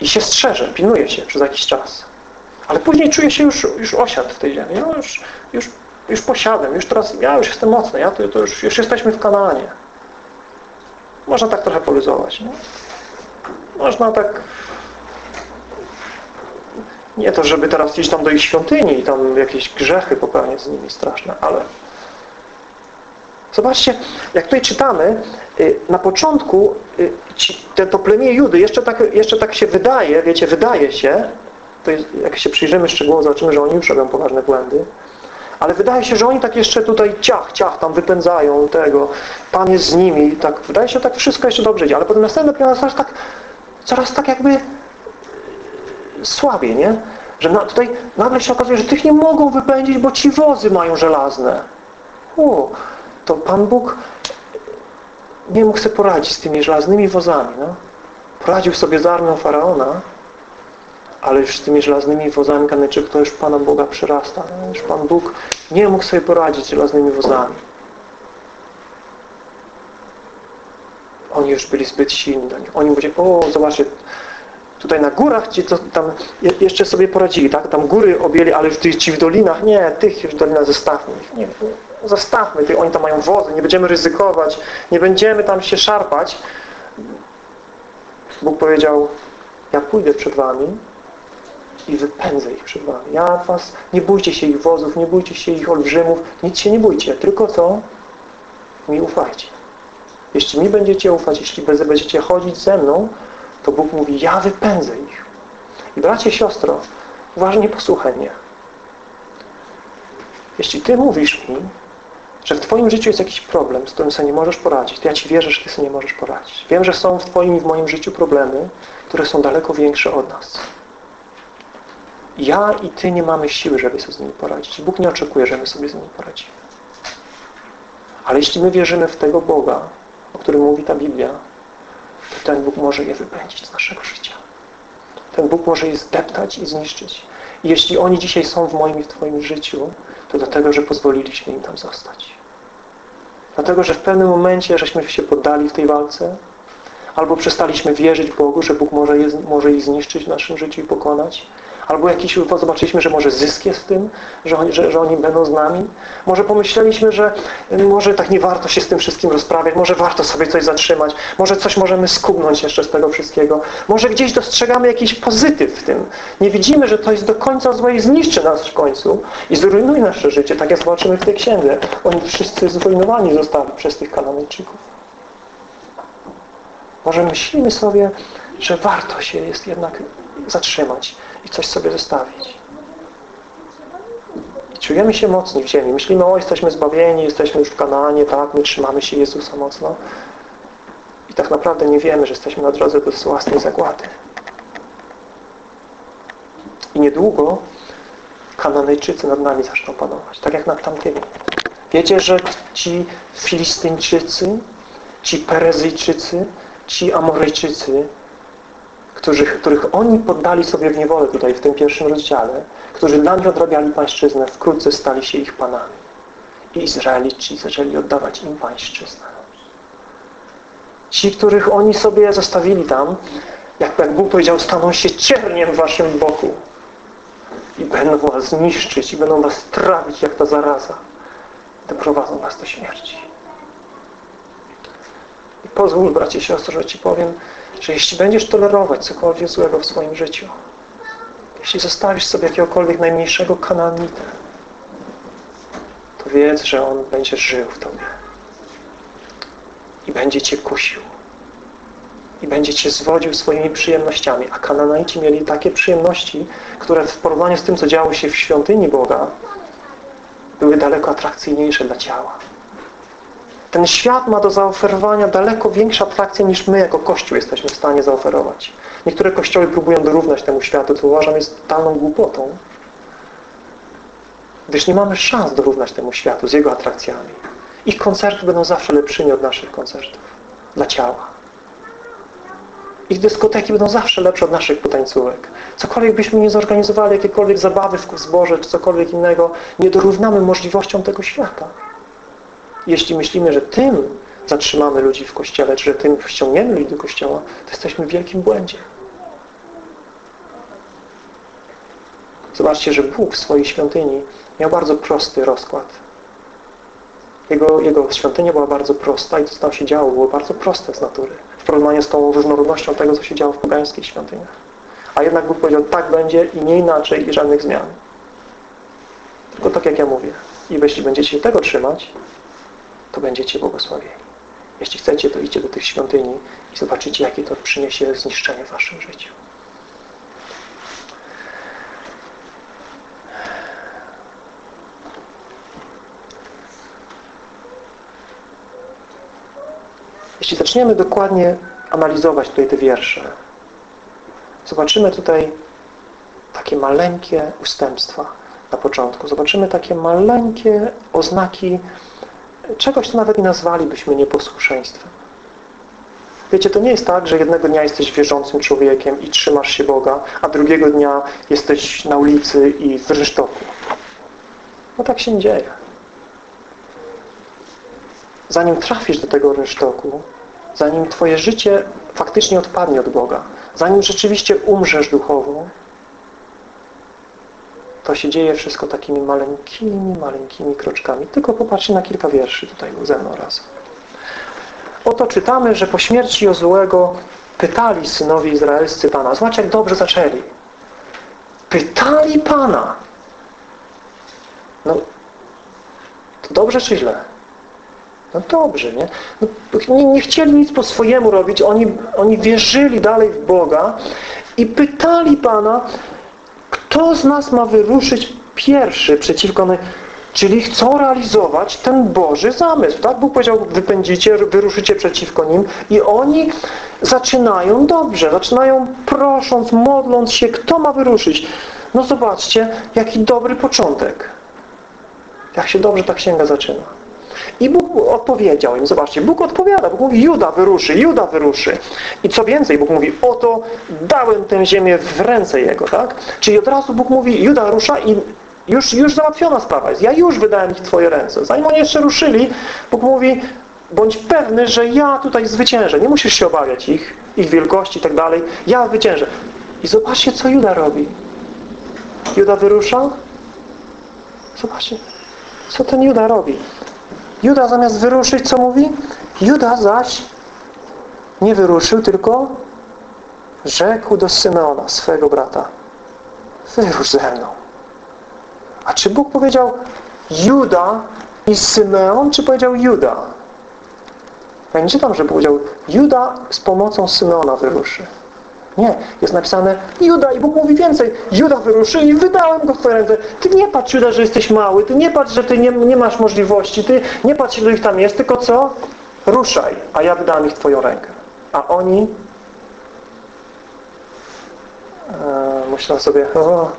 I się strzeże, pilnuje się przez jakiś czas. Ale później czuje się już, już osiadł w tej ziemi. Ja już, już, już posiadłem, już teraz, ja już jestem mocny, ja to, to już, już jesteśmy w Kanaanie. Można tak trochę poluzować. Nie? Można tak nie to, żeby teraz iść tam do ich świątyni i tam jakieś grzechy popełniać z nimi straszne, ale Zobaczcie, jak tutaj czytamy, y, na początku y, to plemię Judy jeszcze tak, jeszcze tak się wydaje, wiecie, wydaje się, to jest, jak się przyjrzymy szczegółowo, zobaczymy, że oni już robią poważne błędy, ale wydaje się, że oni tak jeszcze tutaj ciach, ciach tam wypędzają tego, Pan jest z nimi, tak, wydaje się, że tak wszystko jeszcze dobrze idzie, ale potem następne plemiona coraz tak, coraz tak jakby słabiej, nie? Że na, tutaj nagle się okazuje, że tych nie mogą wypędzić, bo ci wozy mają żelazne. U, to Pan Bóg nie mógł sobie poradzić z tymi żelaznymi wozami. No. Poradził sobie z armią Faraona, ale już z tymi żelaznymi wozami Kanejczyków to już Pana Boga przyrasta. No. Już Pan Bóg nie mógł sobie poradzić z żelaznymi wozami. Oni już byli zbyt silni. Oni mówili, o zobaczcie, tutaj na górach ci to tam jeszcze sobie poradzili, tak? Tam góry objęli, ale już ci w dolinach, nie, tych już w dolinach zostawmy. Nie, zostawmy tych, oni tam mają wozy, nie będziemy ryzykować, nie będziemy tam się szarpać. Bóg powiedział, ja pójdę przed wami i wypędzę ich przed wami. Ja was, nie bójcie się ich wozów, nie bójcie się ich olbrzymów, nic się nie bójcie, tylko co? Mi ufajcie. Jeśli mi będziecie ufać, jeśli będziecie chodzić ze mną, to Bóg mówi, ja wypędzę ich. I bracie, siostro, uważnie posłuchaj mnie. Jeśli Ty mówisz mi, że w Twoim życiu jest jakiś problem, z którym sobie nie możesz poradzić, to ja Ci wierzę, że Ty sobie nie możesz poradzić. Wiem, że są w Twoim i w moim życiu problemy, które są daleko większe od nas. Ja i Ty nie mamy siły, żeby sobie z nimi poradzić. Bóg nie oczekuje, że my sobie z nimi poradzimy. Ale jeśli my wierzymy w tego Boga, o którym mówi ta Biblia, ten Bóg może je wypędzić z naszego życia. Ten Bóg może je zdeptać i zniszczyć. I jeśli oni dzisiaj są w moim i w Twoim życiu, to dlatego, że pozwoliliśmy im tam zostać. Dlatego, że w pewnym momencie żeśmy się poddali w tej walce, albo przestaliśmy wierzyć Bogu, że Bóg może, je, może ich zniszczyć w naszym życiu i pokonać, Albo jakiś, zobaczyliśmy, że może zysk jest w tym, że oni, że, że oni będą z nami. Może pomyśleliśmy, że może tak nie warto się z tym wszystkim rozprawiać, może warto sobie coś zatrzymać, może coś możemy skubnąć jeszcze z tego wszystkiego. Może gdzieś dostrzegamy jakiś pozytyw w tym. Nie widzimy, że to jest do końca złe i zniszczy nas w końcu i zrujnuje nasze życie, tak jak zobaczymy w tej księdze. Oni wszyscy zrujnowani zostali przez tych kanonijczyków. Może myślimy sobie, że warto się jest jednak zatrzymać i coś sobie zostawić. I czujemy się mocni w ziemi. Myślimy, o, jesteśmy zbawieni, jesteśmy już w Kanaanie, tak, my trzymamy się Jezusa mocno. I tak naprawdę nie wiemy, że jesteśmy na drodze do własnej zagłady. I niedługo Kananejczycy nad nami zaczną panować, tak jak nad tamtymi. Wiecie, że ci Filistyńczycy, ci Perezyjczycy, ci Amoryjczycy których, których oni poddali sobie w niewolę tutaj w tym pierwszym rozdziale, którzy nich odrabiali pańszczyznę, wkrótce stali się ich panami. I Izraelici zaczęli oddawać im pańszczyznę. Ci, których oni sobie zostawili tam, jak, jak Bóg powiedział, staną się cierniem w waszym boku i będą was zniszczyć i będą was trawić jak ta zaraza. Doprowadzą was do śmierci. I pozwól, bracie i siostro, że Ci powiem, że jeśli będziesz tolerować cokolwiek złego w swoim życiu, jeśli zostawisz sobie jakiegokolwiek najmniejszego kananita, to wiedz, że On będzie żył w Tobie. I będzie Cię kusił. I będzie Cię zwodził swoimi przyjemnościami. A Kananaici mieli takie przyjemności, które w porównaniu z tym, co działo się w świątyni Boga, były daleko atrakcyjniejsze dla ciała. Ten świat ma do zaoferowania daleko większe atrakcje niż my jako Kościół jesteśmy w stanie zaoferować. Niektóre kościoły próbują dorównać temu światu, co uważam jest totalną głupotą. Gdyż nie mamy szans dorównać temu światu z jego atrakcjami. Ich koncerty będą zawsze lepszymi od naszych koncertów dla ciała. Ich dyskoteki będą zawsze lepsze od naszych potańcówek. Cokolwiek byśmy nie zorganizowali, jakiekolwiek zabawy w zboże, czy cokolwiek innego, nie dorównamy możliwościom tego świata. Jeśli myślimy, że tym zatrzymamy ludzi w Kościele, czy że tym ściągniemy ludzi do Kościoła, to jesteśmy w wielkim błędzie. Zobaczcie, że Bóg w swojej świątyni miał bardzo prosty rozkład. Jego, jego świątynia była bardzo prosta i to, co tam się działo, było bardzo proste z natury. W porównaniu z tą różnorodnością tego, co się działo w pogańskich świątyniach. A jednak Bóg powiedział, tak będzie i nie inaczej i żadnych zmian. Tylko tak jak ja mówię. I jeśli będziecie się tego trzymać, to będziecie błogosławieni. Jeśli chcecie, to idźcie do tych świątyni i zobaczycie, jakie to przyniesie zniszczenie w waszym życiu. Jeśli zaczniemy dokładnie analizować tutaj te wiersze, zobaczymy tutaj takie maleńkie ustępstwa na początku. Zobaczymy takie maleńkie oznaki czegoś, co nawet nie nazwalibyśmy nieposłuszeństwem. Wiecie, to nie jest tak, że jednego dnia jesteś wierzącym człowiekiem i trzymasz się Boga, a drugiego dnia jesteś na ulicy i w rynsztoku. No tak się nie dzieje. Zanim trafisz do tego rynsztoku, zanim Twoje życie faktycznie odpadnie od Boga, zanim rzeczywiście umrzesz duchowo, to się dzieje wszystko takimi maleńkimi, maleńkimi kroczkami. Tylko popatrzcie na kilka wierszy tutaj ze mną razem. Oto czytamy, że po śmierci Jozułego pytali synowie izraelscy Pana. Zobacz, jak dobrze zaczęli. Pytali Pana. No, to dobrze czy źle? No dobrze, nie? No, nie, nie chcieli nic po swojemu robić. Oni, oni wierzyli dalej w Boga i pytali Pana, kto z nas ma wyruszyć pierwszy przeciwko Czyli chcą realizować ten Boży zamysł. Tak? Bóg powiedział, wypędzicie, wyruszycie przeciwko nim i oni zaczynają dobrze, zaczynają prosząc, modląc się, kto ma wyruszyć. No zobaczcie, jaki dobry początek. Jak się dobrze ta księga zaczyna. I Bóg odpowiedział im, zobaczcie, Bóg odpowiada, Bóg mówi, Juda wyruszy, Juda wyruszy. I co więcej, Bóg mówi, oto dałem tę ziemię w ręce Jego, tak? Czyli od razu Bóg mówi, Juda rusza i już, już załatwiona sprawa jest. Ja już wydałem ich w Twoje ręce. Zanim oni jeszcze ruszyli, Bóg mówi, bądź pewny, że ja tutaj zwyciężę. Nie musisz się obawiać ich, ich wielkości i tak dalej. Ja zwyciężę. I zobaczcie, co Juda robi. Juda wyrusza. Zobaczcie, co ten Juda robi. Juda zamiast wyruszyć, co mówi? Juda zaś nie wyruszył, tylko rzekł do Symeona, swego brata. Wyrusz ze mną. A czy Bóg powiedział Juda i Symeon, czy powiedział Juda? Ja nie czytam, że powiedział Juda z pomocą Symeona wyruszy. Nie, jest napisane Juda i Bóg mówi więcej. Juda wyruszy i wydałem go w Twoje ręce. Ty nie patrz, Juda, że jesteś mały. Ty nie patrz, że Ty nie, nie masz możliwości. Ty nie patrz, ile ich tam jest. Tylko co? Ruszaj, a ja wydam ich w Twoją rękę. A oni e, myślą sobie, o,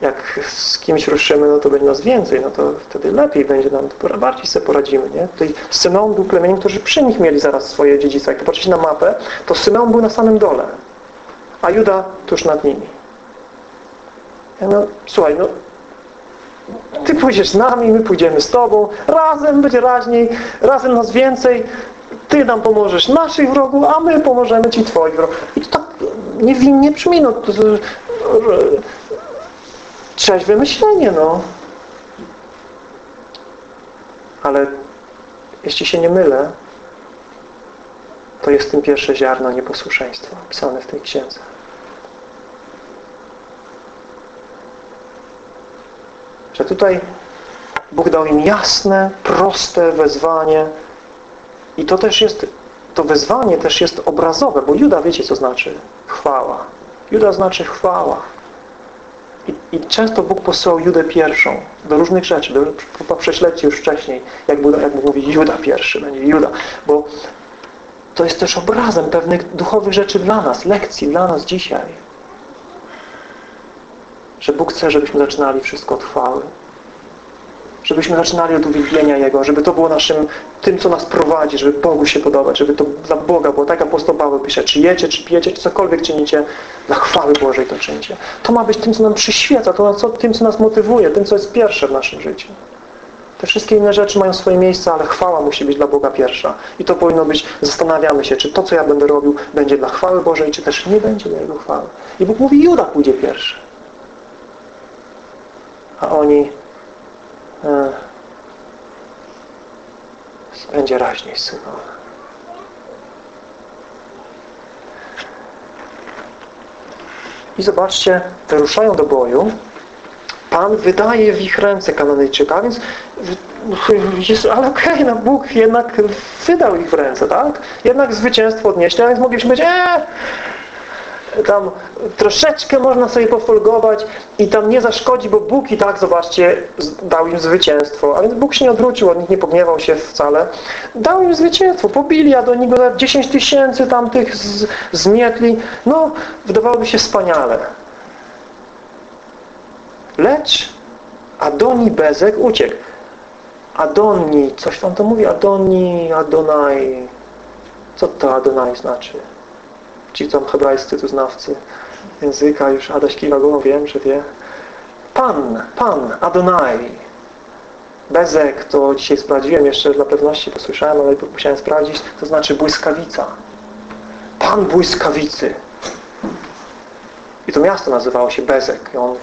jak z kimś ruszymy, no to będzie nas więcej, no to wtedy lepiej będzie nam, bardziej sobie poradzimy, nie? Tutaj Symeon był plemieniem, którzy przy nich mieli zaraz swoje dziedzictwo. Jak popatrzycie na mapę, to Symeon był na samym dole a Juda tuż nad nimi. No, słuchaj, no Ty pójdziesz z nami, my pójdziemy z Tobą, razem będzie raźniej, razem nas więcej, Ty nam pomożesz naszych wrogów, a my pomożemy Ci Twoich wrogów. I to tak niewinnie brzmi, no to, to, trzeźwe myślenie, no. Ale jeśli się nie mylę, to jest tym pierwsze ziarno nieposłuszeństwa pisane w tej księdze. Że tutaj Bóg dał im jasne, proste wezwanie i to też jest, to wezwanie też jest obrazowe, bo Juda wiecie co znaczy chwała. Juda znaczy chwała. I, I, często Bóg posyłał Judę pierwszą do różnych rzeczy. Do, prześledźcie już wcześniej, jak, Buda, jak mówi Juda pierwszy, będzie Juda. Bo to jest też obrazem pewnych duchowych rzeczy dla nas, lekcji dla nas dzisiaj. Że Bóg chce, żebyśmy zaczynali wszystko od chwały. Żebyśmy zaczynali od uwielbienia Jego, żeby to było naszym, tym, co nas prowadzi, żeby Bogu się podobać, żeby to dla Boga było. Tak apostoł Paweł pisze, czy jecie, czy pijecie, czy cokolwiek czynicie, dla chwały Bożej to czynicie. To ma być tym, co nam przyświeca, to co, tym, co nas motywuje, tym, co jest pierwsze w naszym życiu. Te wszystkie inne rzeczy mają swoje miejsce, ale chwała musi być dla Boga pierwsza. I to powinno być, zastanawiamy się, czy to, co ja będę robił, będzie dla chwały Bożej, czy też nie będzie dla Jego chwały. I Bóg mówi, Juda pójdzie pierwszy. A oni e, będzie raźniej synu. I zobaczcie, wyruszają do boju. Pan wydaje w ich ręce Kananejczyka, więc jest, ale okej, okay, no Bóg jednak wydał ich w ręce, tak? Jednak zwycięstwo odnieśli, a więc mogliśmy powiedzieć, eee, tam troszeczkę można sobie pofolgować i tam nie zaszkodzi, bo Bóg i tak, zobaczcie, dał im zwycięstwo. A więc Bóg się nie odwrócił od nich, nie pogniewał się wcale. Dał im zwycięstwo. Pobili, a do niego 10 tysięcy tam tych zmietli. No, wydawałoby się wspaniale. Lecz Adoni Bezek uciekł. Adoni, coś tam to mówi? Adoni, Adonai. Co to Adonai znaczy? Ci tam hebrajscy tu znawcy języka, już Adaś kiwa wiem, że wie. Pan, Pan, Adonai. Bezek, to dzisiaj sprawdziłem jeszcze dla pewności, posłyszałem, ale musiałem sprawdzić, to znaczy błyskawica. Pan błyskawicy. I to miasto nazywało się Bezek. I on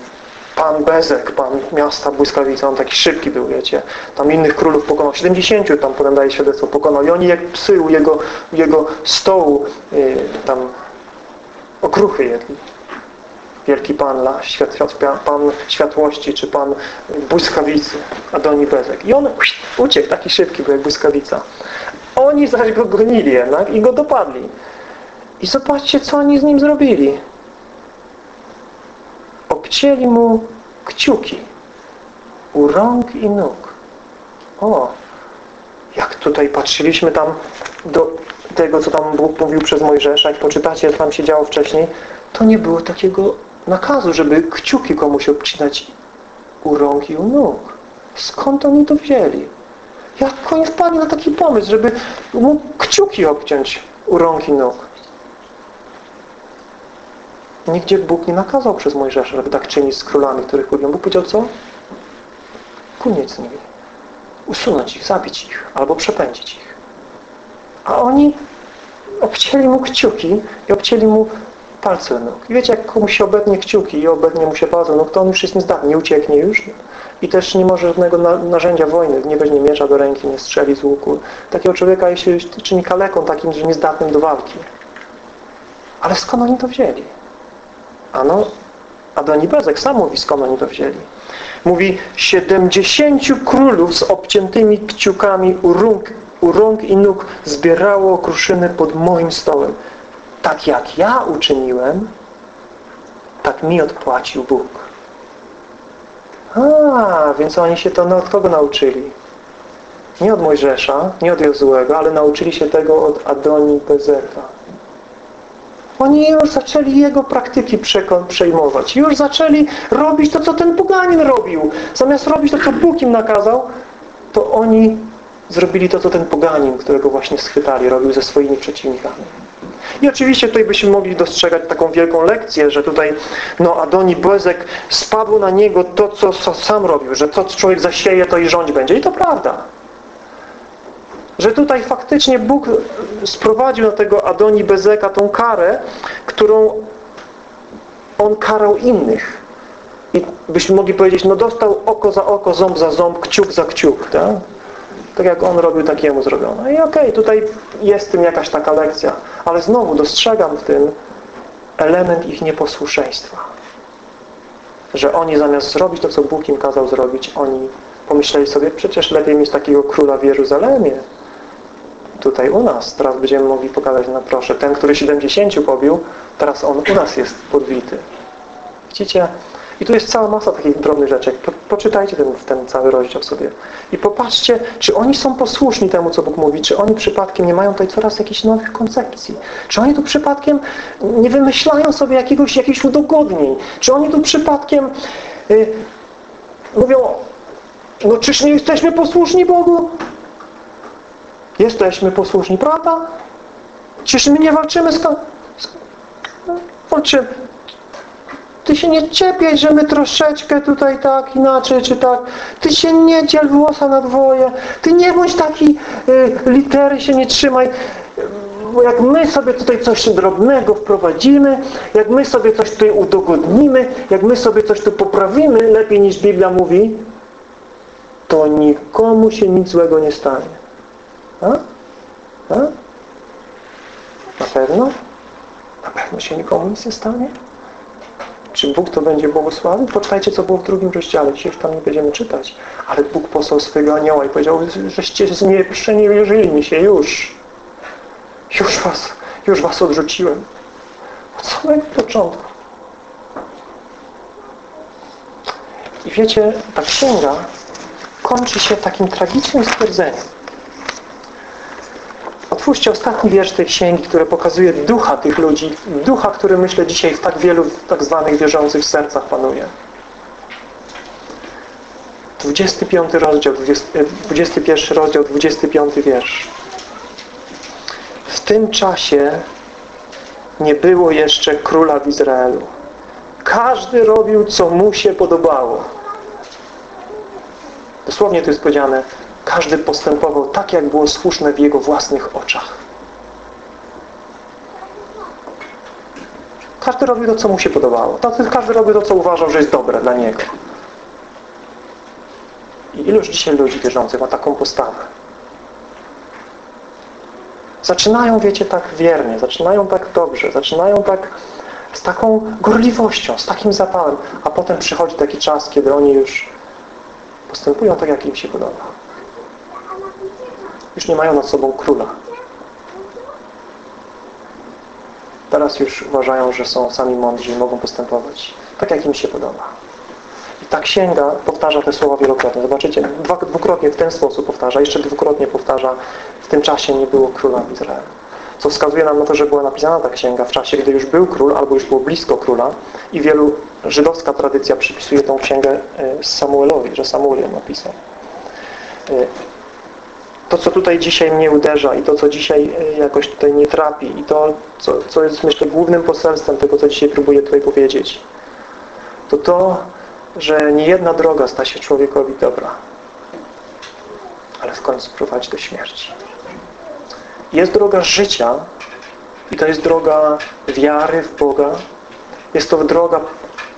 Pan Bezek, pan miasta Błyskawica, on taki szybki był, wiecie. Tam innych królów pokonał, 70 tam potem daje świadectwo pokonał. I oni jak psy u jego, u jego stołu yy, tam okruchy jedli. Wielki Pan, świat, Pan Światłości, czy Pan Błyskawicy, Adoni Bezek. I on uciekł, taki szybki był jak błyskawica. Oni zaś go gonili jednak i go dopadli. I zobaczcie, co oni z nim zrobili obcięli mu kciuki u rąk i nóg. O, jak tutaj patrzyliśmy tam do tego, co tam Bóg mówił przez Mojżesza, jak poczytacie, co tam się działo wcześniej, to nie było takiego nakazu, żeby kciuki komuś obcinać u rąk i u nóg. Skąd oni to wzięli? Jak oni wpadli na taki pomysł, żeby mu kciuki obciąć u rąk i nóg? Nigdzie Bóg nie nakazał przez Mojżesza, żeby tak czynić z królami, których lubią. Bóg powiedział co? Koniec z nimi. Usunąć ich, zabić ich albo przepędzić ich. A oni obcięli mu kciuki i obcięli mu palce nóg. I wiecie, jak komuś się obetnie kciuki i obetnie mu się palce nóg, to on już jest niezdatny, nie ucieknie już i też nie może żadnego narzędzia wojny, nie weźmie miecza do ręki, nie strzeli z łuku. Takiego człowieka się czyni kaleką takim, że niezdatnym do walki. Ale skąd oni to wzięli? Ano, Adonibezek sam mówi, skąd oni to wzięli. Mówi, 70 królów z obciętymi kciukami u rąk, u rąk i nóg zbierało kruszyny pod moim stołem. Tak jak ja uczyniłem, tak mi odpłacił Bóg. A, więc oni się to od kogo nauczyli? Nie od Mojżesza, nie od Jozułego, ale nauczyli się tego od Adoni Bezeka. Oni już zaczęli jego praktyki przejmować. Już zaczęli robić to, co ten poganin robił. Zamiast robić to, co Bóg im nakazał, to oni zrobili to, co ten poganin, którego właśnie schwytali, robił ze swoimi przeciwnikami. I oczywiście tutaj byśmy mogli dostrzegać taką wielką lekcję, że tutaj no Adoni Bezek spadło na niego to, co sam robił, że to, co człowiek zasieje, to i rządź będzie. I to prawda że tutaj faktycznie Bóg sprowadził na tego Adoni Bezeka tą karę, którą on karał innych. I byśmy mogli powiedzieć, no dostał oko za oko, ząb za ząb, kciuk za kciuk. Tak, tak jak on robił, takiemu zrobiono. No I okej, okay, tutaj jest w tym jakaś taka lekcja. Ale znowu dostrzegam w tym element ich nieposłuszeństwa. Że oni zamiast zrobić to, co Bóg im kazał zrobić, oni Pomyśleli sobie, przecież lepiej mieć takiego króla w Jeruzalemie. Tutaj u nas. Teraz będziemy mogli pokazać, no proszę, ten, który 70 pobił, teraz on u nas jest podbity. Widzicie? I tu jest cała masa takich drobnych rzeczy. Po, poczytajcie ten, ten cały rozdział sobie. I popatrzcie, czy oni są posłuszni temu, co Bóg mówi, czy oni przypadkiem nie mają tutaj coraz jakichś nowych koncepcji. Czy oni tu przypadkiem nie wymyślają sobie jakiegoś, jakichś udogodnień. Czy oni tu przypadkiem y, mówią, no czyż nie jesteśmy posłuszni Bogu? Jesteśmy posłuszni, prawda? Czyż my nie walczymy z... walczymy. Ty się nie czepiaj, że my troszeczkę tutaj tak, inaczej, czy tak. Ty się nie dziel włosa na dwoje. Ty nie bądź taki, y, litery się nie trzymaj. Bo jak my sobie tutaj coś drobnego wprowadzimy, jak my sobie coś tutaj udogodnimy, jak my sobie coś tu poprawimy lepiej niż Biblia mówi, to nikomu się nic złego nie stanie. A? A? Na pewno? Na pewno się nikomu nic nie stanie? Czy Bóg to będzie błogosławił? Poczytajcie, co było w drugim rozdziale. Dzisiaj już tam nie będziemy czytać. Ale Bóg posłał swojego anioła i powiedział, żeście wierzyli mi się już. Już was, już was odrzuciłem. Od samego początku. I wiecie, ta księga kończy się takim tragicznym stwierdzeniem. Otwórzcie ostatni wiersz tej księgi, który pokazuje ducha tych ludzi, ducha, który myślę dzisiaj w tak wielu tak zwanych wierzących sercach panuje. 25 rozdział, 20, 21 rozdział, 25 wiersz. W tym czasie nie było jeszcze króla w Izraelu. Każdy robił, co mu się podobało. Dosłownie to jest powiedziane, każdy postępował tak, jak było słuszne w jego własnych oczach. Każdy robił to, co mu się podobało. Każdy robił to, co uważał, że jest dobre dla niego. I iluż dzisiaj ludzi wierzących ma taką postawę? Zaczynają, wiecie, tak wiernie, zaczynają tak dobrze, zaczynają tak z taką gorliwością, z takim zapałem, a potem przychodzi taki czas, kiedy oni już postępują tak, jak im się podoba już nie mają nad sobą króla. Teraz już uważają, że są sami mądrzy i mogą postępować tak, jak im się podoba. I ta księga powtarza te słowa wielokrotnie. Zobaczycie, dwa, dwukrotnie w ten sposób powtarza, jeszcze dwukrotnie powtarza, w tym czasie nie było króla w Izraelu. Co wskazuje nam na to, że była napisana ta księga w czasie, gdy już był król, albo już było blisko króla i wielu, żydowska tradycja przypisuje tą księgę e, Samuelowi, że Samuel ją napisał. To, co tutaj dzisiaj mnie uderza i to, co dzisiaj e, jakoś tutaj nie trapi i to, co, co jest myślę głównym poselstwem tego, co dzisiaj próbuję tutaj powiedzieć, to to, że nie jedna droga sta się człowiekowi dobra, ale w końcu prowadzi do śmierci. Jest droga życia i to jest droga wiary w Boga. Jest to droga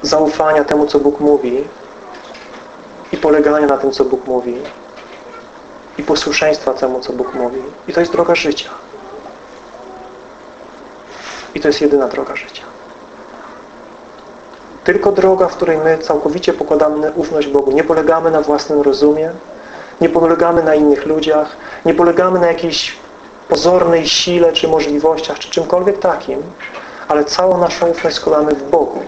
zaufania temu, co Bóg mówi i polegania na tym, co Bóg mówi i posłuszeństwa temu, co Bóg mówi. I to jest droga życia. I to jest jedyna droga życia. Tylko droga, w której my całkowicie pokładamy ufność Bogu. Nie polegamy na własnym rozumie, nie polegamy na innych ludziach, nie polegamy na jakiejś pozornej sile, czy możliwościach, czy czymkolwiek takim, ale całą naszą ufność składamy w Bogu.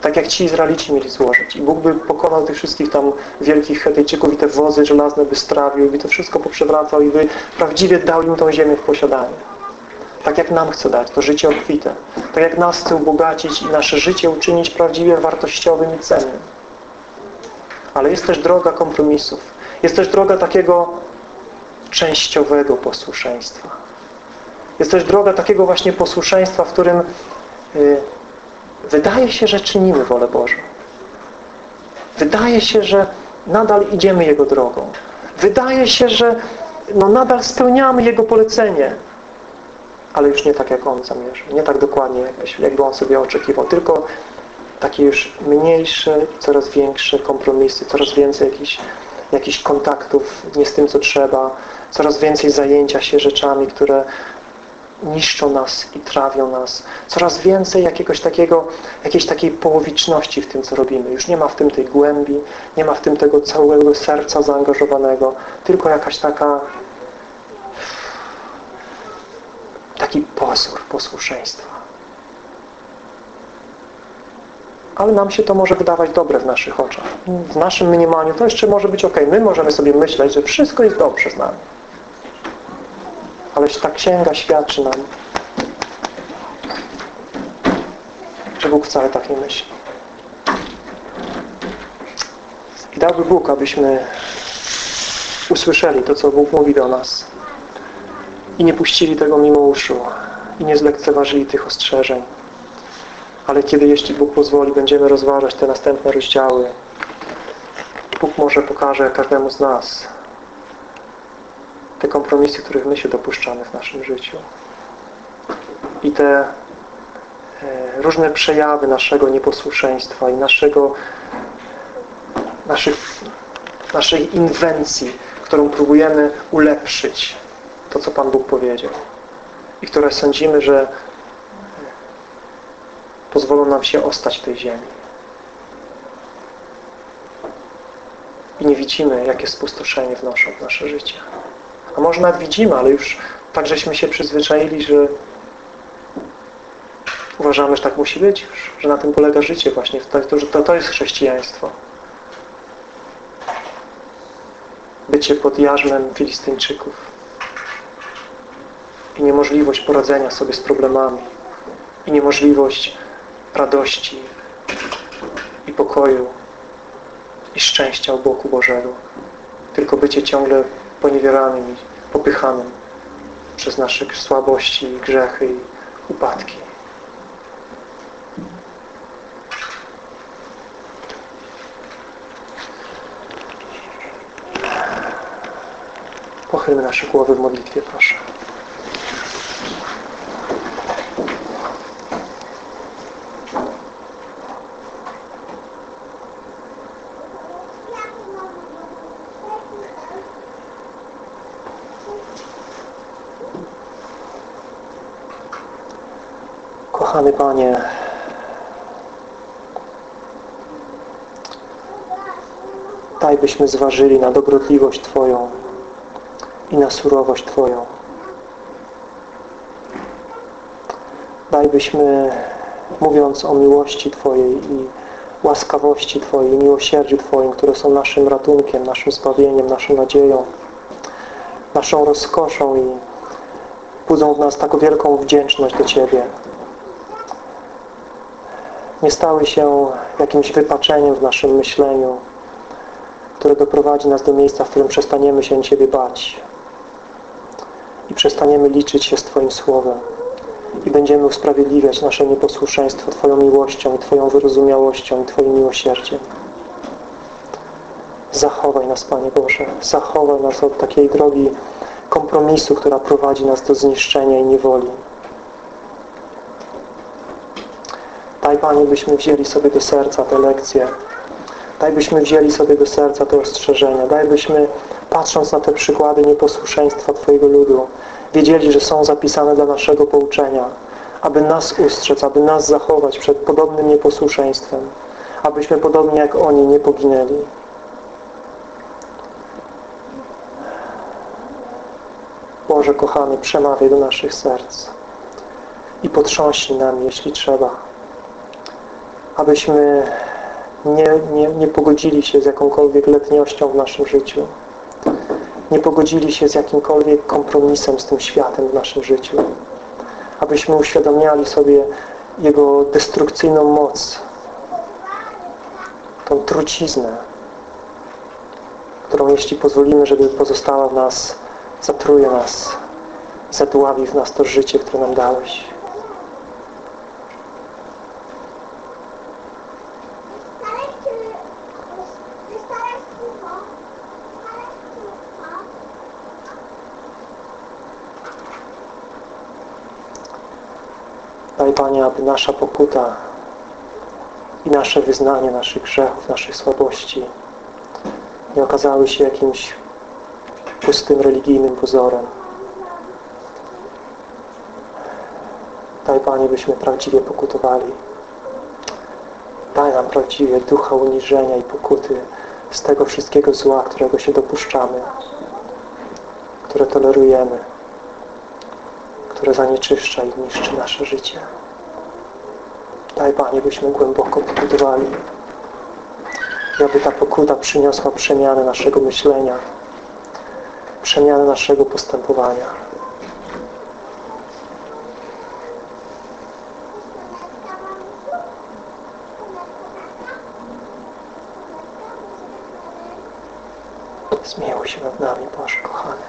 Tak jak ci Izraelici mieli złożyć. I Bóg by pokonał tych wszystkich tam wielkich Hetyjczyków i te wozy żelazne by strawił, by to wszystko poprzewracał i by prawdziwie dał im tą ziemię w posiadanie. Tak jak nam chce dać, to życie obfite. Tak jak nas chce ubogacić i nasze życie uczynić prawdziwie wartościowym i cennym. Ale jest też droga kompromisów. Jest też droga takiego częściowego posłuszeństwa. Jest też droga takiego właśnie posłuszeństwa, w którym y, wydaje się, że czynimy wolę Bożą. Wydaje się, że nadal idziemy Jego drogą. Wydaje się, że no, nadal spełniamy Jego polecenie, ale już nie tak, jak On zamierzył. Nie tak dokładnie, jakby On sobie oczekiwał. Tylko takie już mniejsze, coraz większe kompromisy, coraz więcej jakichś, jakichś kontaktów nie z tym, co trzeba, coraz więcej zajęcia się rzeczami, które niszczą nas i trawią nas. Coraz więcej jakiegoś takiego, jakiejś takiej połowiczności w tym, co robimy. Już nie ma w tym tej głębi, nie ma w tym tego całego serca zaangażowanego, tylko jakaś taka taki pozór posłuszeństwa. Ale nam się to może wydawać dobre w naszych oczach. W naszym mniemaniu to jeszcze może być ok. My możemy sobie myśleć, że wszystko jest dobrze z nami. Ale ta księga świadczy nam, że Bóg wcale tak nie myśli. I dałby Bóg, abyśmy usłyszeli to, co Bóg mówi do nas i nie puścili tego mimo uszu i nie zlekceważyli tych ostrzeżeń. Ale kiedy, jeśli Bóg pozwoli, będziemy rozważać te następne rozdziały, Bóg może pokaże każdemu z nas te kompromisy, których my się dopuszczamy w naszym życiu. I te e, różne przejawy naszego nieposłuszeństwa i naszego naszych, naszej inwencji, którą próbujemy ulepszyć to, co Pan Bóg powiedział i które sądzimy, że pozwolą nam się ostać tej ziemi. I nie widzimy, jakie spustoszenie wnoszą w nasze życie. A może nawet widzimy, ale już tak żeśmy się przyzwyczaili, że uważamy, że tak musi być że na tym polega życie właśnie, że to, to jest chrześcijaństwo. Bycie pod jarzmem Filistyńczyków i niemożliwość poradzenia sobie z problemami i niemożliwość radości i pokoju i szczęścia u boku Bożego. Tylko bycie ciągle poniewieranym i popychanym przez nasze słabości, grzechy i upadki. Pochylmy nasze głowy w modlitwie, proszę. Kochany Panie, daj byśmy zważyli na dobrotliwość Twoją i na surowość Twoją. Daj byśmy, mówiąc o miłości Twojej i łaskawości Twojej, miłosierdziu Twoim, które są naszym ratunkiem, naszym zbawieniem, naszą nadzieją, naszą rozkoszą i budzą w nas taką wielką wdzięczność do Ciebie nie stały się jakimś wypaczeniem w naszym myśleniu, które doprowadzi nas do miejsca, w którym przestaniemy się Ciebie bać i przestaniemy liczyć się z Twoim Słowem i będziemy usprawiedliwiać nasze nieposłuszeństwo Twoją miłością i Twoją wyrozumiałością i Twoim miłosierdziem. Zachowaj nas, Panie Boże, zachowaj nas od takiej drogi kompromisu, która prowadzi nas do zniszczenia i niewoli. Daj Panie, byśmy wzięli sobie do serca te lekcje. Daj byśmy wzięli sobie do serca te ostrzeżenia. Daj byśmy, patrząc na te przykłady nieposłuszeństwa Twojego ludu, wiedzieli, że są zapisane dla naszego pouczenia, aby nas ustrzec, aby nas zachować przed podobnym nieposłuszeństwem, abyśmy podobnie jak oni nie poginęli. Boże kochany, przemawiaj do naszych serc i potrząśnij nami, jeśli trzeba abyśmy nie, nie, nie pogodzili się z jakąkolwiek letniością w naszym życiu. Nie pogodzili się z jakimkolwiek kompromisem z tym światem w naszym życiu. Abyśmy uświadomiali sobie jego destrukcyjną moc, tą truciznę, którą jeśli pozwolimy, żeby pozostała w nas, zatruje nas, zadławi w nas to życie, które nam dałeś. Daj Panie, aby nasza pokuta i nasze wyznanie naszych grzechów, naszych słabości nie okazały się jakimś pustym religijnym pozorem, Panie, byśmy prawdziwie pokutowali. Daj nam prawdziwie ducha uniżenia i pokuty z tego wszystkiego zła, którego się dopuszczamy, które tolerujemy, które zanieczyszcza i niszczy nasze życie. Daj Panie, byśmy głęboko pokutowali i aby ta pokuta przyniosła przemianę naszego myślenia, przemianę naszego postępowania. Zmiłuj się nad nami, Boże kochany.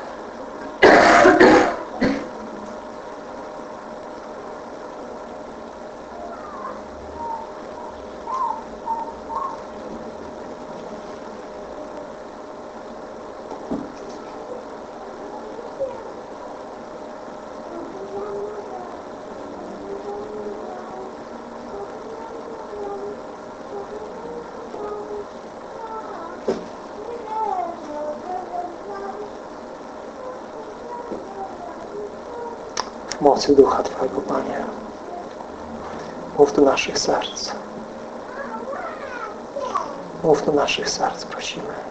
w mocy Ducha Twojego, Panie. Mów do naszych serc. Mów do naszych serc, prosimy.